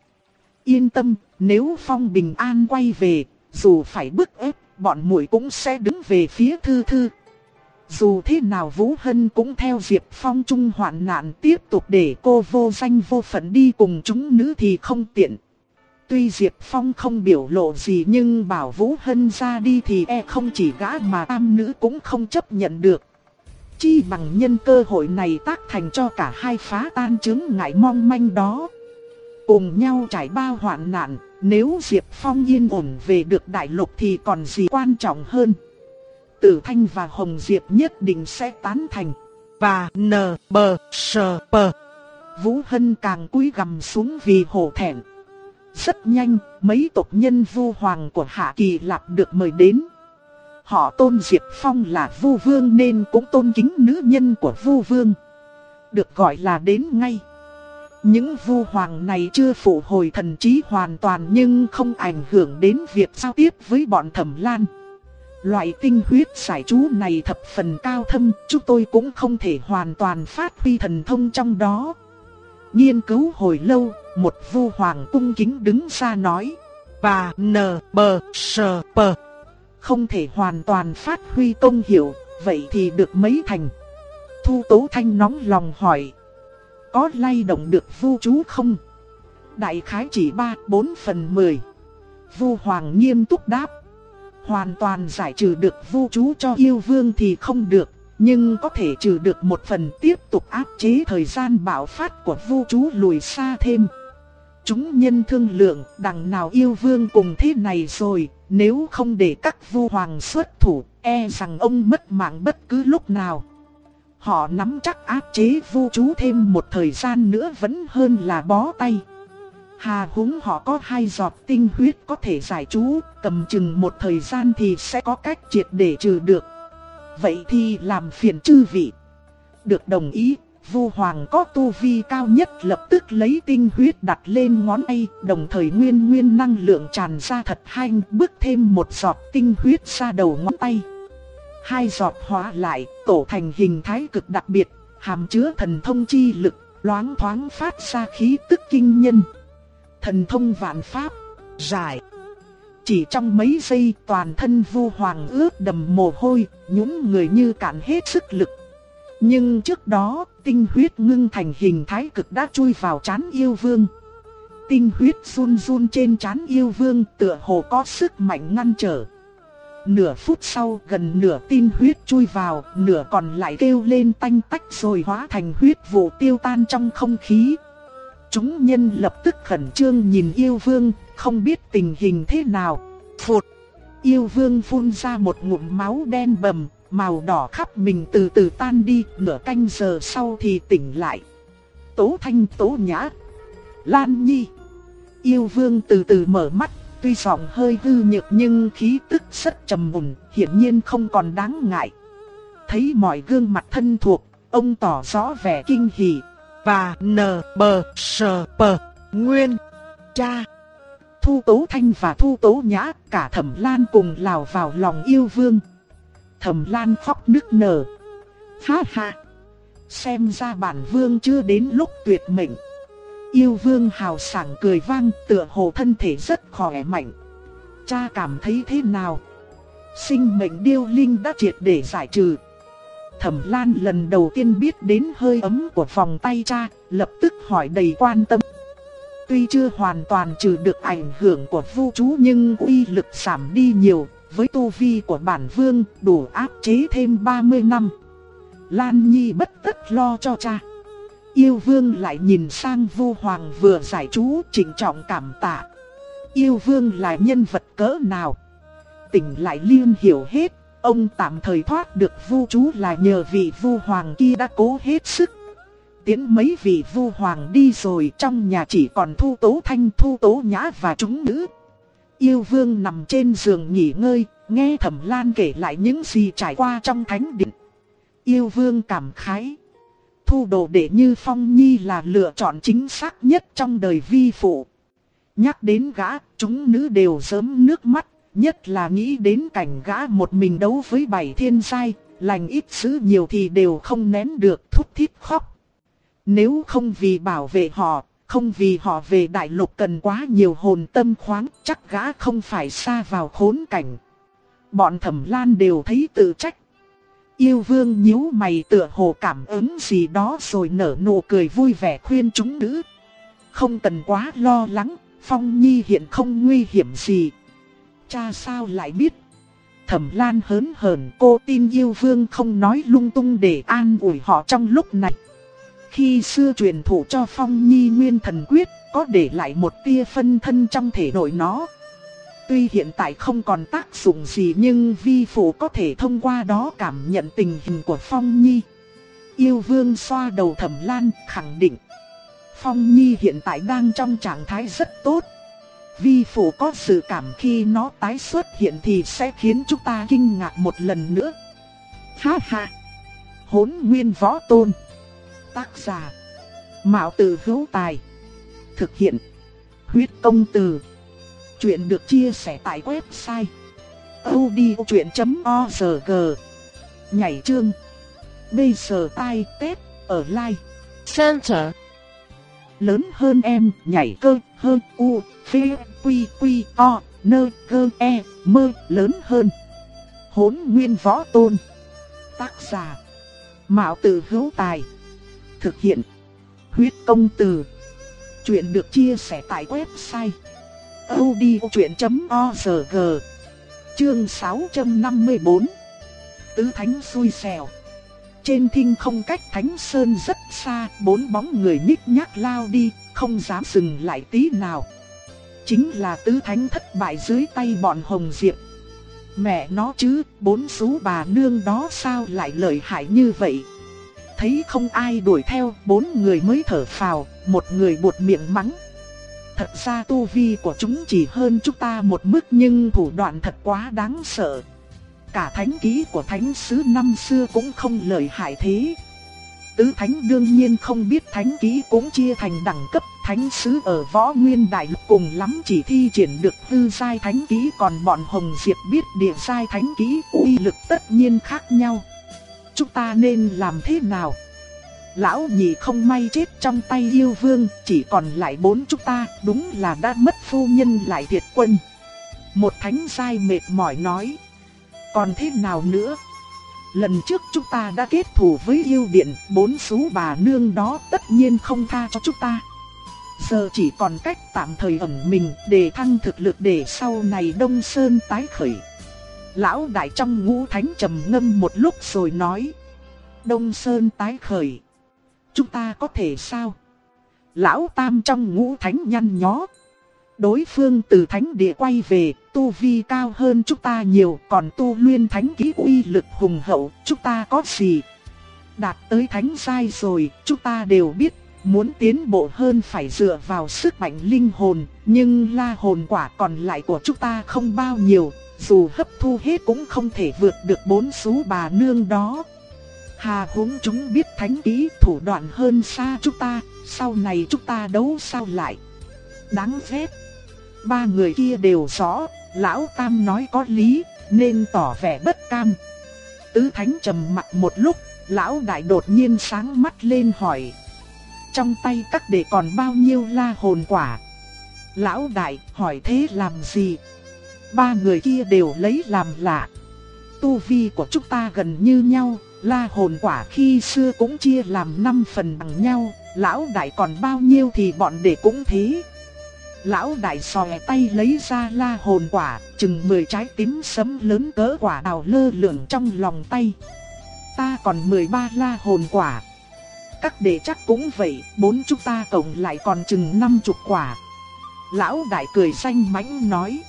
Yên tâm, nếu Phong bình an quay về, dù phải bức ép, bọn muội cũng sẽ đứng về phía thư thư. Dù thế nào Vũ Hân cũng theo Diệp Phong chung hoạn nạn tiếp tục để cô vô danh vô phận đi cùng chúng nữ thì không tiện. Tuy Diệp Phong không biểu lộ gì nhưng bảo Vũ Hân ra đi thì e không chỉ gã mà tam nữ cũng không chấp nhận được. Chi bằng nhân cơ hội này tác thành cho cả hai phá tan chứng ngại mong manh đó. Cùng nhau trải bao hoạn nạn, nếu Diệp Phong yên ổn về được đại lục thì còn gì quan trọng hơn. Tử Thanh và Hồng Diệp nhất định sẽ tán thành. Và N, B, S, P. Vũ Hân càng cúi gằm xuống vì hổ thẹn. Rất nhanh, mấy tộc nhân vu hoàng của Hạ Kỳ Lạp được mời đến. Họ tôn Diệp Phong là vu vương nên cũng tôn kính nữ nhân của vu vương. Được gọi là đến ngay. Những vu hoàng này chưa phụ hồi thần trí hoàn toàn nhưng không ảnh hưởng đến việc giao tiếp với bọn thẩm lan. Loại tinh huyết giải chú này thập phần cao thâm, chúng tôi cũng không thể hoàn toàn phát huy thần thông trong đó. Nghiên cứu hồi lâu, một vu hoàng cung kính đứng ra nói, và n b s p không thể hoàn toàn phát huy công hiệu, vậy thì được mấy thành. Thu Tố Thanh nóng lòng hỏi, có lay động được vu chú không? Đại khái chỉ 3-4 phần 10. Vu Hoàng nghiêm túc đáp. Hoàn toàn giải trừ được vu chú cho yêu vương thì không được, nhưng có thể trừ được một phần tiếp tục áp chế thời gian bạo phát của vu chú lùi xa thêm. Chúng nhân thương lượng đằng nào yêu vương cùng thế này rồi, nếu không để các vu hoàng xuất thủ, e rằng ông mất mạng bất cứ lúc nào. Họ nắm chắc áp chế vu chú thêm một thời gian nữa vẫn hơn là bó tay. Hà húng họ có hai giọt tinh huyết có thể giải chú, cầm chừng một thời gian thì sẽ có cách triệt để trừ được. Vậy thì làm phiền chư vị. Được đồng ý, Vu Hoàng có tu vi cao nhất lập tức lấy tinh huyết đặt lên ngón tay, đồng thời nguyên nguyên năng lượng tràn ra thật hanh, bước thêm một giọt tinh huyết ra đầu ngón tay. Hai giọt hóa lại, tổ thành hình thái cực đặc biệt, hàm chứa thần thông chi lực, loáng thoáng phát ra khí tức kinh nhân thần thông vạn pháp, giải. Chỉ trong mấy giây toàn thân vu hoàng ướt đầm mồ hôi, nhũng người như cạn hết sức lực. Nhưng trước đó, tinh huyết ngưng thành hình thái cực đã chui vào chán yêu vương. Tinh huyết run run trên chán yêu vương tựa hồ có sức mạnh ngăn trở. Nửa phút sau gần nửa tinh huyết chui vào, nửa còn lại kêu lên tanh tách rồi hóa thành huyết vụ tiêu tan trong không khí. Chúng nhân lập tức khẩn trương nhìn yêu vương, không biết tình hình thế nào. Phụt! Yêu vương phun ra một ngụm máu đen bầm, màu đỏ khắp mình từ từ tan đi, nửa canh giờ sau thì tỉnh lại. Tố thanh tố nhã. Lan nhi. Yêu vương từ từ mở mắt, tuy giọng hơi hư nhược nhưng khí tức rất trầm mùn, hiển nhiên không còn đáng ngại. Thấy mọi gương mặt thân thuộc, ông tỏ rõ vẻ kinh hỉ, và N, B, S, P, Nguyên, Cha. Thu Tố Thanh và Thu Tố Nhã cả Thẩm Lan cùng lào vào lòng yêu vương. Thẩm Lan khóc nức nở. Ha ha! Xem ra bản vương chưa đến lúc tuyệt mệnh. Yêu vương hào sảng cười vang tựa hồ thân thể rất khỏe mạnh. Cha cảm thấy thế nào? Sinh mệnh điêu linh đã triệt để giải trừ. Thẩm Lan lần đầu tiên biết đến hơi ấm của vòng tay cha, lập tức hỏi đầy quan tâm. Tuy chưa hoàn toàn trừ được ảnh hưởng của vu chú nhưng uy lực giảm đi nhiều, với tu vi của bản vương đủ áp chế thêm 30 năm. Lan Nhi bất tất lo cho cha. Yêu vương lại nhìn sang vu hoàng vừa giải chú trịnh trọng cảm tạ. Yêu vương là nhân vật cỡ nào? Tỉnh lại liên hiểu hết, ông tạm thời thoát được vu chú là nhờ vị vu hoàng kia đã cố hết sức. Tiến mấy vị vu hoàng đi rồi trong nhà chỉ còn thu tố thanh thu tố nhã và chúng nữ. Yêu vương nằm trên giường nghỉ ngơi, nghe thẩm lan kể lại những gì trải qua trong thánh điện. Yêu vương cảm khái. Thu đồ để như Phong Nhi là lựa chọn chính xác nhất trong đời vi phụ. Nhắc đến gã, chúng nữ đều sớm nước mắt, nhất là nghĩ đến cảnh gã một mình đấu với bảy thiên sai, lành ít dữ nhiều thì đều không nén được thúc thiết khóc. Nếu không vì bảo vệ họ, không vì họ về đại lục cần quá nhiều hồn tâm khoáng, chắc gã không phải xa vào khốn cảnh. Bọn thẩm lan đều thấy tự trách. Yêu vương nhíu mày tựa hồ cảm ứng gì đó rồi nở nụ cười vui vẻ khuyên chúng nữ. Không cần quá lo lắng, Phong Nhi hiện không nguy hiểm gì. Cha sao lại biết? Thẩm Lan hớn hờn cô tin yêu vương không nói lung tung để an ủi họ trong lúc này. Khi xưa truyền thụ cho Phong Nhi nguyên thần quyết, có để lại một tia phân thân trong thể nội nó. Tuy hiện tại không còn tác dụng gì nhưng vi phụ có thể thông qua đó cảm nhận tình hình của Phong Nhi. Yêu vương xoa đầu thẩm lan khẳng định. Phong Nhi hiện tại đang trong trạng thái rất tốt. Vi phụ có sự cảm khi nó tái xuất hiện thì sẽ khiến chúng ta kinh ngạc một lần nữa. Ha ha! Hốn nguyên võ tôn. Tác giả. Mạo tử hữu tài. Thực hiện. Huyết công từ. Chuyện được chia sẻ tại website odchuyện.org Nhảy chương Bây giờ tai Tết ở Lai Center Lớn hơn em nhảy cơ hơn U V Quy Quy O Nơ Cơ E Mơ lớn hơn. Hốn nguyên võ tôn Tác giả Mạo tử hữu tài. Thực hiện Huyết công từ. Chuyện được chia sẻ tại website audiochuyện.org Chương 654 Tứ Thánh xui xẻo. Trên thinh không cách Thánh Sơn rất xa, bốn bóng người nhích nhác lao đi, không dám dừng lại tí nào. Chính là Tứ Thánh thất bại dưới tay bọn Hồng Diệp. Mẹ nó chứ, bốn số bà nương đó sao lại lợi hại như vậy? Thấy không ai đuổi theo, bốn người mới thở phào, một người buột miệng mắng. Thật ra tu vi của chúng chỉ hơn chúng ta một mức nhưng thủ đoạn thật quá đáng sợ. Cả thánh ký của thánh sứ năm xưa cũng không lợi hại thế. Tứ thánh đương nhiên không biết thánh ký cũng chia thành đẳng cấp thánh sứ ở võ nguyên đại lục cùng lắm chỉ thi triển được tư sai thánh ký còn bọn hồng diệp biết địa sai thánh ký uy lực tất nhiên khác nhau. Chúng ta nên làm thế nào? Lão nhị không may chết trong tay yêu vương, chỉ còn lại bốn chúng ta, đúng là đã mất phu nhân lại thiệt quân. Một thánh sai mệt mỏi nói. Còn thế nào nữa? Lần trước chúng ta đã kết thù với yêu điện, bốn số bà nương đó tất nhiên không tha cho chúng ta. Giờ chỉ còn cách tạm thời ẩn mình để thăng thực lực để sau này Đông Sơn tái khởi. Lão đại trong ngũ thánh trầm ngâm một lúc rồi nói. Đông Sơn tái khởi chúng ta có thể sao? Lão Tam trong ngũ thánh nhăn nhó. Đối phương từ thánh địa quay về, tu vi cao hơn chúng ta nhiều, còn tu luyện thánh kỹ uy lực hùng hậu, chúng ta có gì? Đạt tới thánh sai rồi, chúng ta đều biết, muốn tiến bộ hơn phải dựa vào sức mạnh linh hồn, nhưng la hồn quả còn lại của chúng ta không bao nhiêu, dù hấp thu hết cũng không thể vượt được bốn số bà nương đó. Hà huống chúng biết thánh ý thủ đoạn hơn xa chúng ta, sau này chúng ta đấu sao lại. Đáng ghét. Ba người kia đều rõ, lão tam nói có lý, nên tỏ vẻ bất cam. Tứ thánh trầm mặt một lúc, lão đại đột nhiên sáng mắt lên hỏi. Trong tay các đệ còn bao nhiêu la hồn quả? Lão đại hỏi thế làm gì? Ba người kia đều lấy làm lạ. Tu vi của chúng ta gần như nhau, la hồn quả khi xưa cũng chia làm 5 phần bằng nhau, lão đại còn bao nhiêu thì bọn đệ cũng thế. Lão đại xòe tay lấy ra la hồn quả, chừng 10 trái tím sấm lớn cỡ quả đào lơ lửng trong lòng tay. Ta còn 13 la hồn quả. Các đệ chắc cũng vậy, bốn chúng ta cộng lại còn chừng 50 quả. Lão đại cười xanh mánh nói.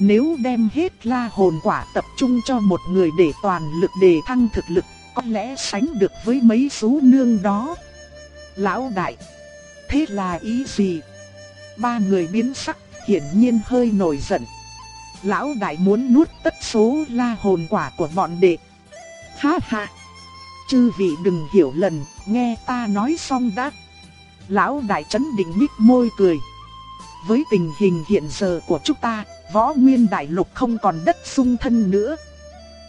Nếu đem hết la hồn quả tập trung cho một người để toàn lực đề thăng thực lực, có lẽ sánh được với mấy số nương đó. Lão đại, thế là ý gì? Ba người biến sắc, hiển nhiên hơi nổi giận. Lão đại muốn nuốt tất số la hồn quả của bọn đệ. Ha ha! Chư vị đừng hiểu lầm, nghe ta nói xong đã. Lão đại chấn định nhích môi cười. Với tình hình hiện giờ của chúng ta, võ nguyên đại lục không còn đất sung thân nữa.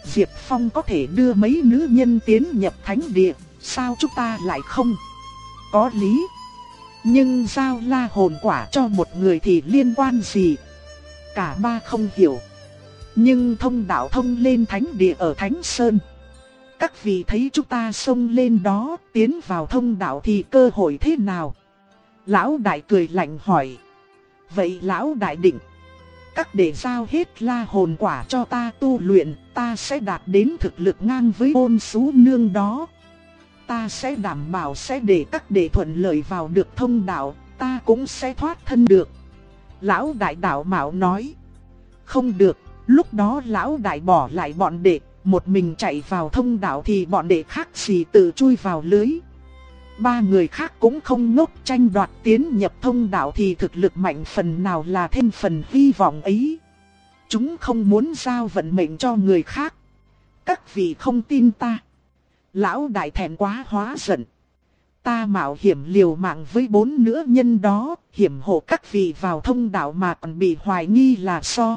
Diệp Phong có thể đưa mấy nữ nhân tiến nhập thánh địa, sao chúng ta lại không? Có lý. Nhưng giao la hồn quả cho một người thì liên quan gì? Cả ba không hiểu. Nhưng thông đạo thông lên thánh địa ở Thánh Sơn. Các vị thấy chúng ta xông lên đó, tiến vào thông đạo thì cơ hội thế nào? Lão đại cười lạnh hỏi. Vậy lão đại định, các để giao hết la hồn quả cho ta tu luyện, ta sẽ đạt đến thực lực ngang với ôn sú nương đó. Ta sẽ đảm bảo sẽ để các đệ thuận lợi vào được thông đạo, ta cũng sẽ thoát thân được. Lão đại đạo mạo nói. Không được, lúc đó lão đại bỏ lại bọn đệ, một mình chạy vào thông đạo thì bọn đệ khác gì tự chui vào lưới. Ba người khác cũng không ngốc tranh đoạt tiến nhập thông đạo thì thực lực mạnh phần nào là thêm phần hy vọng ấy. Chúng không muốn giao vận mệnh cho người khác. Các vị không tin ta. Lão đại thẹn quá hóa giận. Ta mạo hiểm liều mạng với bốn nữ nhân đó, hiểm hộ các vị vào thông đạo mà còn bị hoài nghi là so.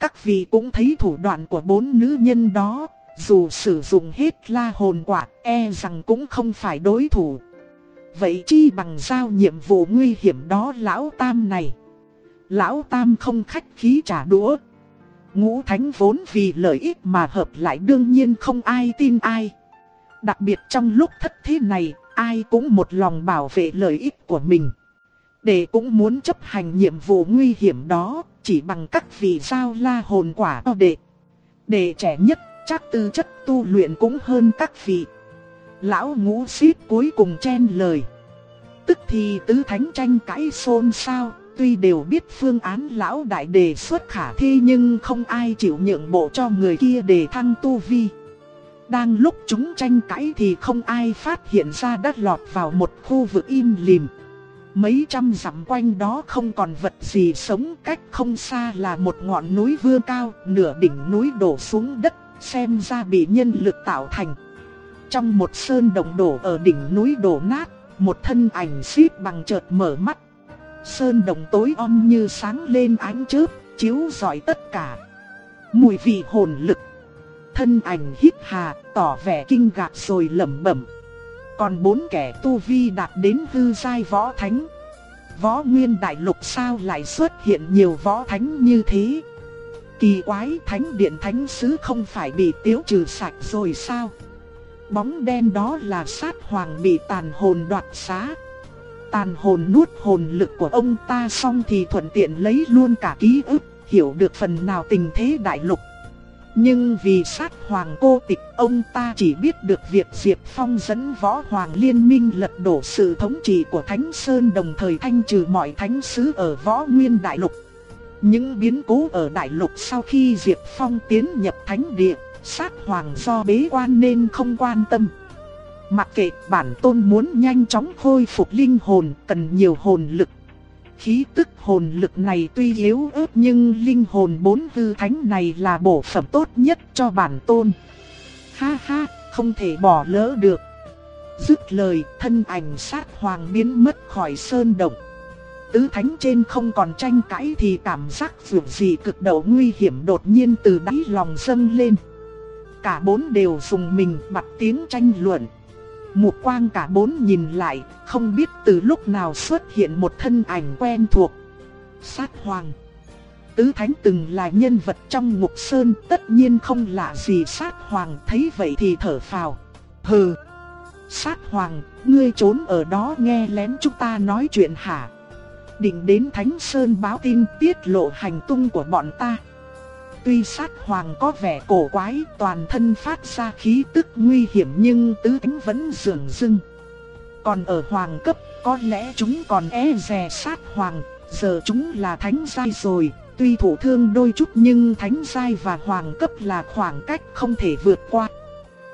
Các vị cũng thấy thủ đoạn của bốn nữ nhân đó, dù sử dụng hết la hồn quả, e rằng cũng không phải đối thủ. Vậy chi bằng giao nhiệm vụ nguy hiểm đó lão tam này. Lão tam không khách khí trả đũa. Ngũ thánh vốn vì lợi ích mà hợp lại đương nhiên không ai tin ai. Đặc biệt trong lúc thất thế này, ai cũng một lòng bảo vệ lợi ích của mình. Để cũng muốn chấp hành nhiệm vụ nguy hiểm đó, chỉ bằng các vị giao la hồn quả cho đệ. Đệ trẻ nhất chắc tư chất tu luyện cũng hơn các vị. Lão ngũ xít cuối cùng chen lời. Tức thì tứ thánh tranh cãi xôn xao, tuy đều biết phương án lão đại đề xuất khả thi nhưng không ai chịu nhượng bộ cho người kia để thăng tu vi. Đang lúc chúng tranh cãi thì không ai phát hiện ra đất lọt vào một khu vực im lìm. Mấy trăm dặm quanh đó không còn vật gì sống cách không xa là một ngọn núi vưa cao, nửa đỉnh núi đổ xuống đất xem ra bị nhân lực tạo thành. Trong một sơn động đổ ở đỉnh núi đổ nát, một thân ảnh xít bằng chợt mở mắt. Sơn động tối om như sáng lên ánh chớp, chiếu rọi tất cả. Mùi vị hồn lực. Thân ảnh hít hà, tỏ vẻ kinh ngạc rồi lẩm bẩm. Còn bốn kẻ tu vi đạt đến hư giai võ thánh. Võ nguyên đại lục sao lại xuất hiện nhiều võ thánh như thế? Kỳ quái thánh điện thánh sứ không phải bị tiêu trừ sạch rồi sao? Bóng đen đó là sát hoàng bị tàn hồn đoạt xá. Tàn hồn nuốt hồn lực của ông ta xong thì thuận tiện lấy luôn cả ký ức, hiểu được phần nào tình thế đại lục. Nhưng vì sát hoàng cô tịch, ông ta chỉ biết được việc Diệp Phong dẫn võ hoàng liên minh lật đổ sự thống trị của Thánh Sơn đồng thời thanh trừ mọi thánh sứ ở võ nguyên đại lục. Những biến cố ở đại lục sau khi Diệp Phong tiến nhập thánh địa, sát hoàng do bế quan nên không quan tâm. Mặc kệ bản tôn muốn nhanh chóng khôi phục linh hồn cần nhiều hồn lực. Khí tức hồn lực này tuy yếu ớt nhưng linh hồn bốn hư thánh này là bổ phẩm tốt nhất cho bản tôn. Ha ha, không thể bỏ lỡ được. Dứt lời, thân ảnh sát hoàng biến mất khỏi sơn động tứ thánh trên không còn tranh cãi thì cảm giác vượt gì cực độ nguy hiểm đột nhiên từ đáy lòng dâng lên. cả bốn đều dùng mình bật tiếng tranh luận. Mục quang cả bốn nhìn lại, không biết từ lúc nào xuất hiện một thân ảnh quen thuộc. Sát Hoàng Tứ Thánh từng là nhân vật trong ngục sơn, tất nhiên không lạ gì Sát Hoàng thấy vậy thì thở phào. Hừ! Sát Hoàng, ngươi trốn ở đó nghe lén chúng ta nói chuyện hả? Định đến Thánh Sơn báo tin tiết lộ hành tung của bọn ta. Tuy sát hoàng có vẻ cổ quái, toàn thân phát ra khí tức nguy hiểm nhưng tứ tính vẫn dường dưng. Còn ở hoàng cấp, có lẽ chúng còn e dè sát hoàng, giờ chúng là thánh giai rồi, tuy thủ thương đôi chút nhưng thánh giai và hoàng cấp là khoảng cách không thể vượt qua.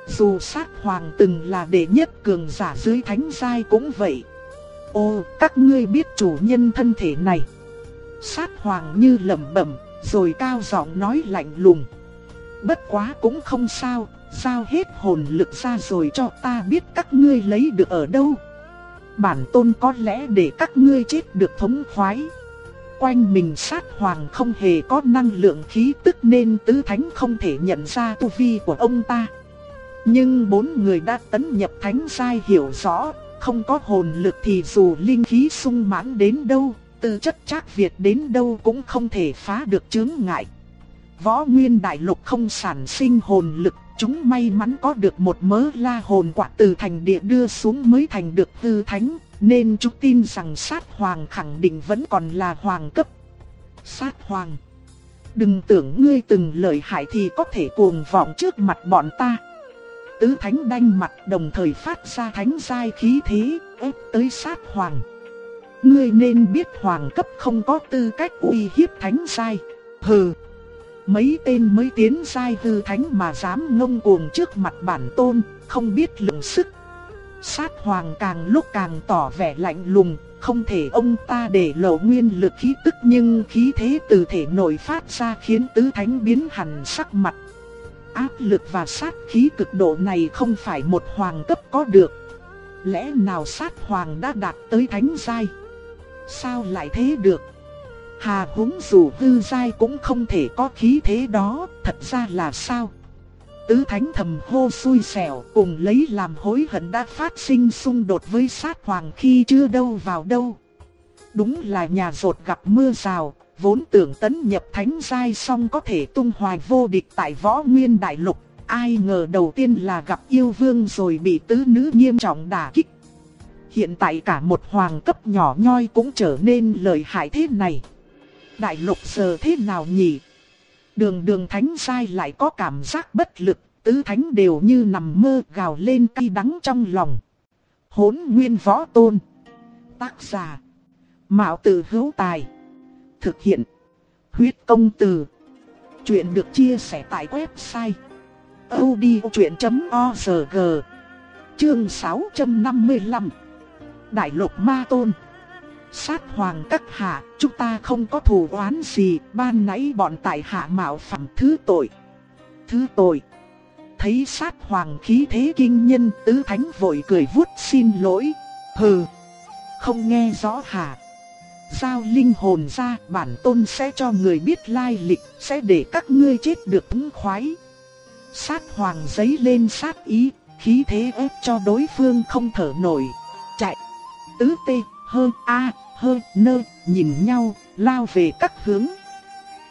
Dù sát hoàng từng là đệ nhất cường giả dưới thánh giai cũng vậy. Ô, các ngươi biết chủ nhân thân thể này. Sát hoàng như lẩm bẩm, rồi cao giọng nói lạnh lùng. Bất quá cũng không sao, giao hết hồn lực ra rồi cho ta biết các ngươi lấy được ở đâu. Bản tôn có lẽ để các ngươi chết được thống khoái. Quanh mình sát hoàng không hề có năng lượng khí tức nên tứ thánh không thể nhận ra tu vi của ông ta. Nhưng bốn người đã tấn nhập thánh sai hiểu rõ, không có hồn lực thì dù linh khí sung mãn đến đâu, tư chất chắc Việt đến đâu cũng không thể phá được chướng ngại. Võ Nguyên Đại Lục không sản sinh hồn lực, chúng may mắn có được một mớ la hồn quả từ thành địa đưa xuống mới thành được tư thánh, nên chúng tin rằng sát hoàng khẳng định vẫn còn là hoàng cấp. Sát hoàng Đừng tưởng ngươi từng lợi hại thì có thể cuồng vọng trước mặt bọn ta. Tứ thánh đanh mặt đồng thời phát ra thánh giai khí thế, ép tới sát hoàng. Ngươi nên biết hoàng cấp không có tư cách uy hiếp thánh sai. Hừ. Mấy tên mới tiến sai hư thánh mà dám ngông cuồng trước mặt bản tôn, không biết lượng sức. Sát hoàng càng lúc càng tỏ vẻ lạnh lùng, không thể ông ta để lộ nguyên lực khí tức nhưng khí thế từ thể nội phát ra khiến tứ thánh biến hẳn sắc mặt. Áp lực và sát khí cực độ này không phải một hoàng cấp có được. Lẽ nào sát hoàng đã đạt tới thánh giai? Sao lại thế được? Hà húng dù hư dai cũng không thể có khí thế đó, thật ra là sao? Tứ thánh thầm hô xui xẻo cùng lấy làm hối hận đã phát sinh xung đột với sát hoàng khi chưa đâu vào đâu. Đúng là nhà rột gặp mưa rào, vốn tưởng tấn nhập thánh giai xong có thể tung hoài vô địch tại võ nguyên đại lục. Ai ngờ đầu tiên là gặp yêu vương rồi bị tứ nữ nghiêm trọng đả kích Hiện tại cả một hoàng cấp nhỏ nhoi cũng trở nên lợi hại thế này. Đại lục giờ thế nào nhỉ? Đường đường thánh sai lại có cảm giác bất lực, tứ thánh đều như nằm mơ gào lên cay đắng trong lòng. Hốn nguyên võ tôn. Tác giả. Mạo tử hữu tài. Thực hiện. Huyết công từ. Chuyện được chia sẻ tại website. odchuyện.org Chương 655 Đại lục ma tôn. Sát hoàng các hạ, chúng ta không có thù oán gì, ban nãy bọn tại hạ mạo phạm thứ tội. Thứ tội. Thấy sát hoàng khí thế kinh nhân, tứ thánh vội cười vuốt xin lỗi. Hừ, không nghe rõ hả? Giao linh hồn ra, bản tôn sẽ cho người biết lai lịch, sẽ để các ngươi chết được hứng khoái. Sát hoàng giấy lên sát ý, khí thế ép cho đối phương không thở nổi. Chạy! Tứ tê, hơ, a, hơ, nơ, nhìn nhau, lao về các hướng.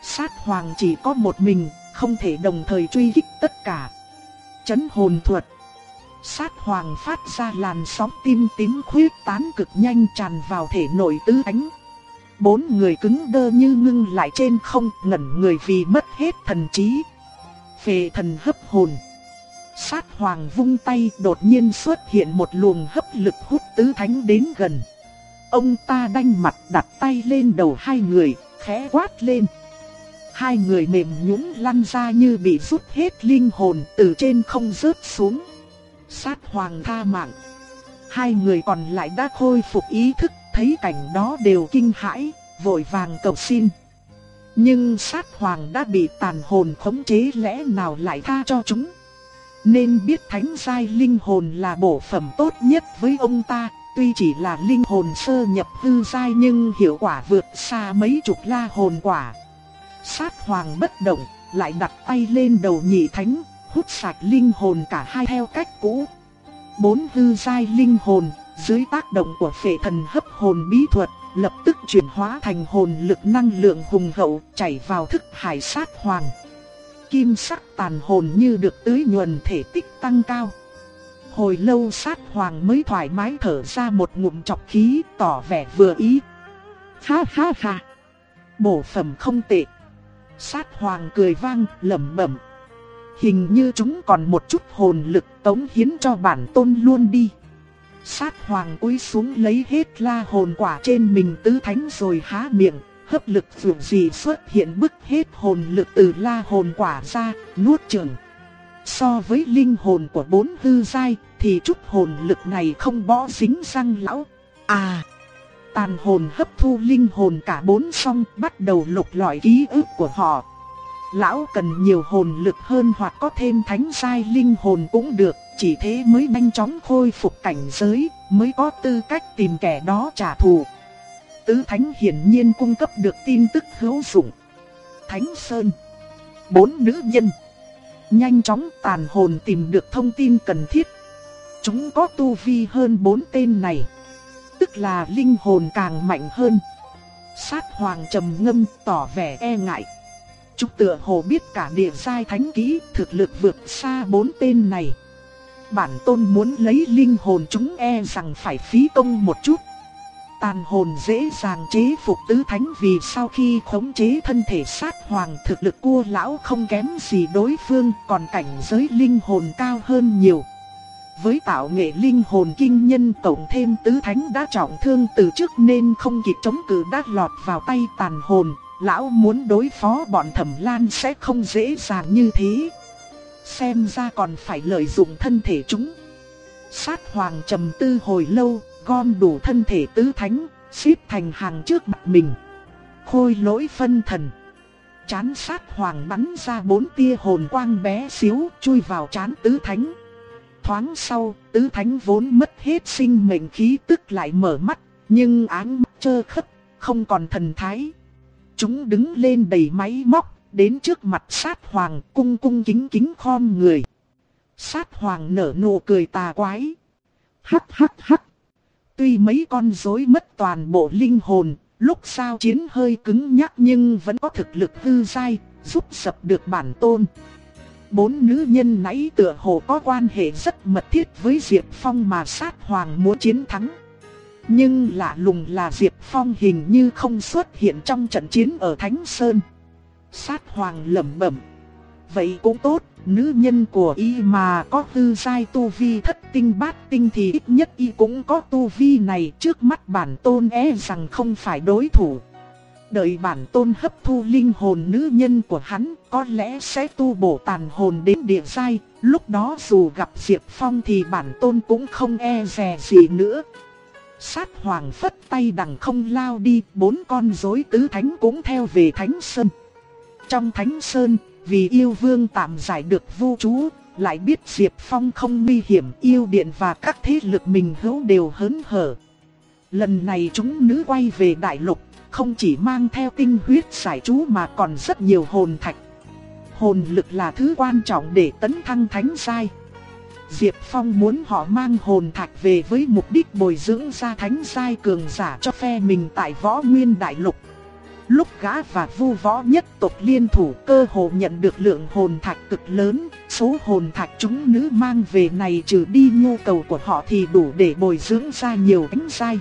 Sát hoàng chỉ có một mình, không thể đồng thời truy kích tất cả. Chấn hồn thuật. Sát hoàng phát ra làn sóng tim tím khuyết tán cực nhanh tràn vào thể nội tứ ánh. Bốn người cứng đơ như ngưng lại trên không ngẩn người vì mất hết thần trí. Phệ thần hấp hồn. Sát hoàng vung tay đột nhiên xuất hiện một luồng hấp lực hút tứ thánh đến gần. Ông ta đanh mặt đặt tay lên đầu hai người, khẽ quát lên. Hai người mềm nhũn lăn ra như bị rút hết linh hồn từ trên không rớt xuống. Sát hoàng tha mạng. Hai người còn lại đã khôi phục ý thức, thấy cảnh đó đều kinh hãi, vội vàng cầu xin. Nhưng sát hoàng đã bị tàn hồn khống chế lẽ nào lại tha cho chúng. Nên biết thánh giai linh hồn là bổ phẩm tốt nhất với ông ta, tuy chỉ là linh hồn sơ nhập hư giai nhưng hiệu quả vượt xa mấy chục la hồn quả. Sát hoàng bất động, lại đặt tay lên đầu nhị thánh, hút sạch linh hồn cả hai theo cách cũ. Bốn hư giai linh hồn, dưới tác động của phệ thần hấp hồn bí thuật, lập tức chuyển hóa thành hồn lực năng lượng hùng hậu chảy vào thức hải sát hoàng. Kim sắc tàn hồn như được tưới nhuần thể tích tăng cao. Hồi lâu sát hoàng mới thoải mái thở ra một ngụm chọc khí tỏ vẻ vừa ý. Ha ha ha. Bổ phẩm không tệ. Sát hoàng cười vang lẩm bẩm. Hình như chúng còn một chút hồn lực tống hiến cho bản tôn luôn đi. Sát hoàng cúi xuống lấy hết la hồn quả trên mình tứ thánh rồi há miệng, hấp lực dường gì xuất hiện bức hết hồn lực từ la hồn quả ra, nuốt chừng. So với linh hồn của bốn hư giai, thì chút hồn lực này không bỏ dính răng lão. À, tàn hồn hấp thu linh hồn cả bốn xong bắt đầu lục lọi ký ức của họ. Lão cần nhiều hồn lực hơn hoặc có thêm thánh giai linh hồn cũng được, chỉ thế mới nhanh chóng khôi phục cảnh giới, mới có tư cách tìm kẻ đó trả thù. Tứ Thánh hiển nhiên cung cấp được tin tức hữu dụng. Thánh Sơn Bốn nữ nhân Nhanh chóng tàn hồn tìm được thông tin cần thiết. Chúng có tu vi hơn bốn tên này. Tức là linh hồn càng mạnh hơn. Sát hoàng trầm ngâm tỏ vẻ e ngại. Chúng tựa hồ biết cả địa giai thánh kỹ thực lực vượt xa bốn tên này. Bản tôn muốn lấy linh hồn chúng e rằng phải phí công một chút. Tàn hồn dễ dàng chế phục tứ thánh vì sau khi khống chế thân thể sát hoàng thực lực cua lão không kém gì đối phương còn cảnh giới linh hồn cao hơn nhiều. Với tạo nghệ linh hồn kinh nhân cộng thêm tứ thánh đã trọng thương từ trước nên không kịp chống cự đã lọt vào tay tàn hồn, lão muốn đối phó bọn thẩm lan sẽ không dễ dàng như thế. Xem ra còn phải lợi dụng thân thể chúng. Sát hoàng trầm tư hồi lâu, gom đủ thân thể tứ thánh, xếp thành hàng trước mặt mình. Khôi lỗi phân thần. Chán sát hoàng bắn ra bốn tia hồn quang bé xíu chui vào chán tứ thánh. Thoáng sau, tứ thánh vốn mất hết sinh mệnh khí tức lại mở mắt, nhưng áng mắt trơ khất, không còn thần thái. Chúng đứng lên đầy máy móc, đến trước mặt sát hoàng cung cung kính kính khom người. Sát hoàng nở nụ cười tà quái. Hắc hắc hắc. Tuy mấy con rối mất toàn bộ linh hồn, lúc sao chiến hơi cứng nhắc nhưng vẫn có thực lực hư dai, giúp sập được bản tôn. Bốn nữ nhân nãy tựa hồ có quan hệ rất mật thiết với Diệp Phong mà sát hoàng muốn chiến thắng. Nhưng lạ lùng là Diệp Phong hình như không xuất hiện trong trận chiến ở Thánh Sơn. Sát hoàng lẩm bẩm. Vậy cũng tốt, nữ nhân của y mà có tư sai tu vi thất tinh bát tinh thì ít nhất y cũng có tu vi này trước mắt bản tôn e rằng không phải đối thủ. Đợi bản tôn hấp thu linh hồn nữ nhân của hắn có lẽ sẽ tu bổ tàn hồn đến địa sai. lúc đó dù gặp Diệp Phong thì bản tôn cũng không e dè gì nữa. Sát hoàng phất tay đằng không lao đi, bốn con rối tứ thánh cũng theo về thánh sơn. Trong thánh sơn, vì yêu vương tạm giải được vu chú, lại biết Diệp Phong không nguy hiểm yêu điện và các thế lực mình hữu đều hớn hở. Lần này chúng nữ quay về đại lục, không chỉ mang theo tinh huyết giải chú mà còn rất nhiều hồn thạch. Hồn lực là thứ quan trọng để tấn thăng thánh giai. Diệp Phong muốn họ mang hồn thạch về với mục đích bồi dưỡng ra thánh giai cường giả cho phe mình tại võ nguyên đại lục. Lúc gã và vu võ nhất tộc liên thủ cơ hồ nhận được lượng hồn thạch cực lớn, số hồn thạch chúng nữ mang về này trừ đi nhu cầu của họ thì đủ để bồi dưỡng ra nhiều thánh sai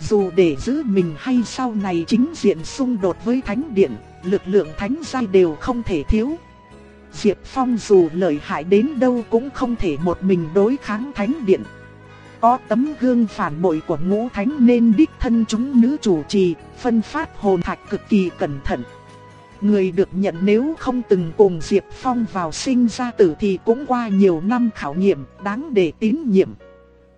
Dù để giữ mình hay sau này chính diện xung đột với thánh điện, lực lượng thánh giai đều không thể thiếu. Diệp Phong dù lợi hại đến đâu cũng không thể một mình đối kháng thánh điện. Có tấm gương phản bội của ngũ thánh nên đích thân chúng nữ chủ trì, phân phát hồn thạch cực kỳ cẩn thận. Người được nhận nếu không từng cùng Diệp Phong vào sinh ra tử thì cũng qua nhiều năm khảo nghiệm, đáng để tín nhiệm.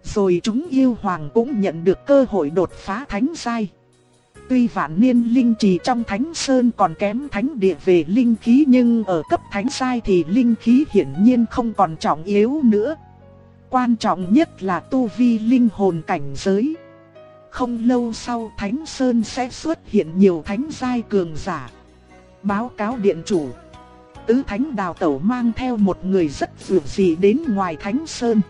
Rồi chúng yêu hoàng cũng nhận được cơ hội đột phá thánh giai. Tuy vạn niên linh trì trong thánh sơn còn kém thánh địa về linh khí nhưng ở cấp thánh giai thì linh khí hiển nhiên không còn trọng yếu nữa. Quan trọng nhất là tu vi linh hồn cảnh giới. Không lâu sau thánh sơn sẽ xuất hiện nhiều thánh giai cường giả. Báo cáo điện chủ. tứ thánh đào tẩu mang theo một người rất vượt dị đến ngoài thánh sơn.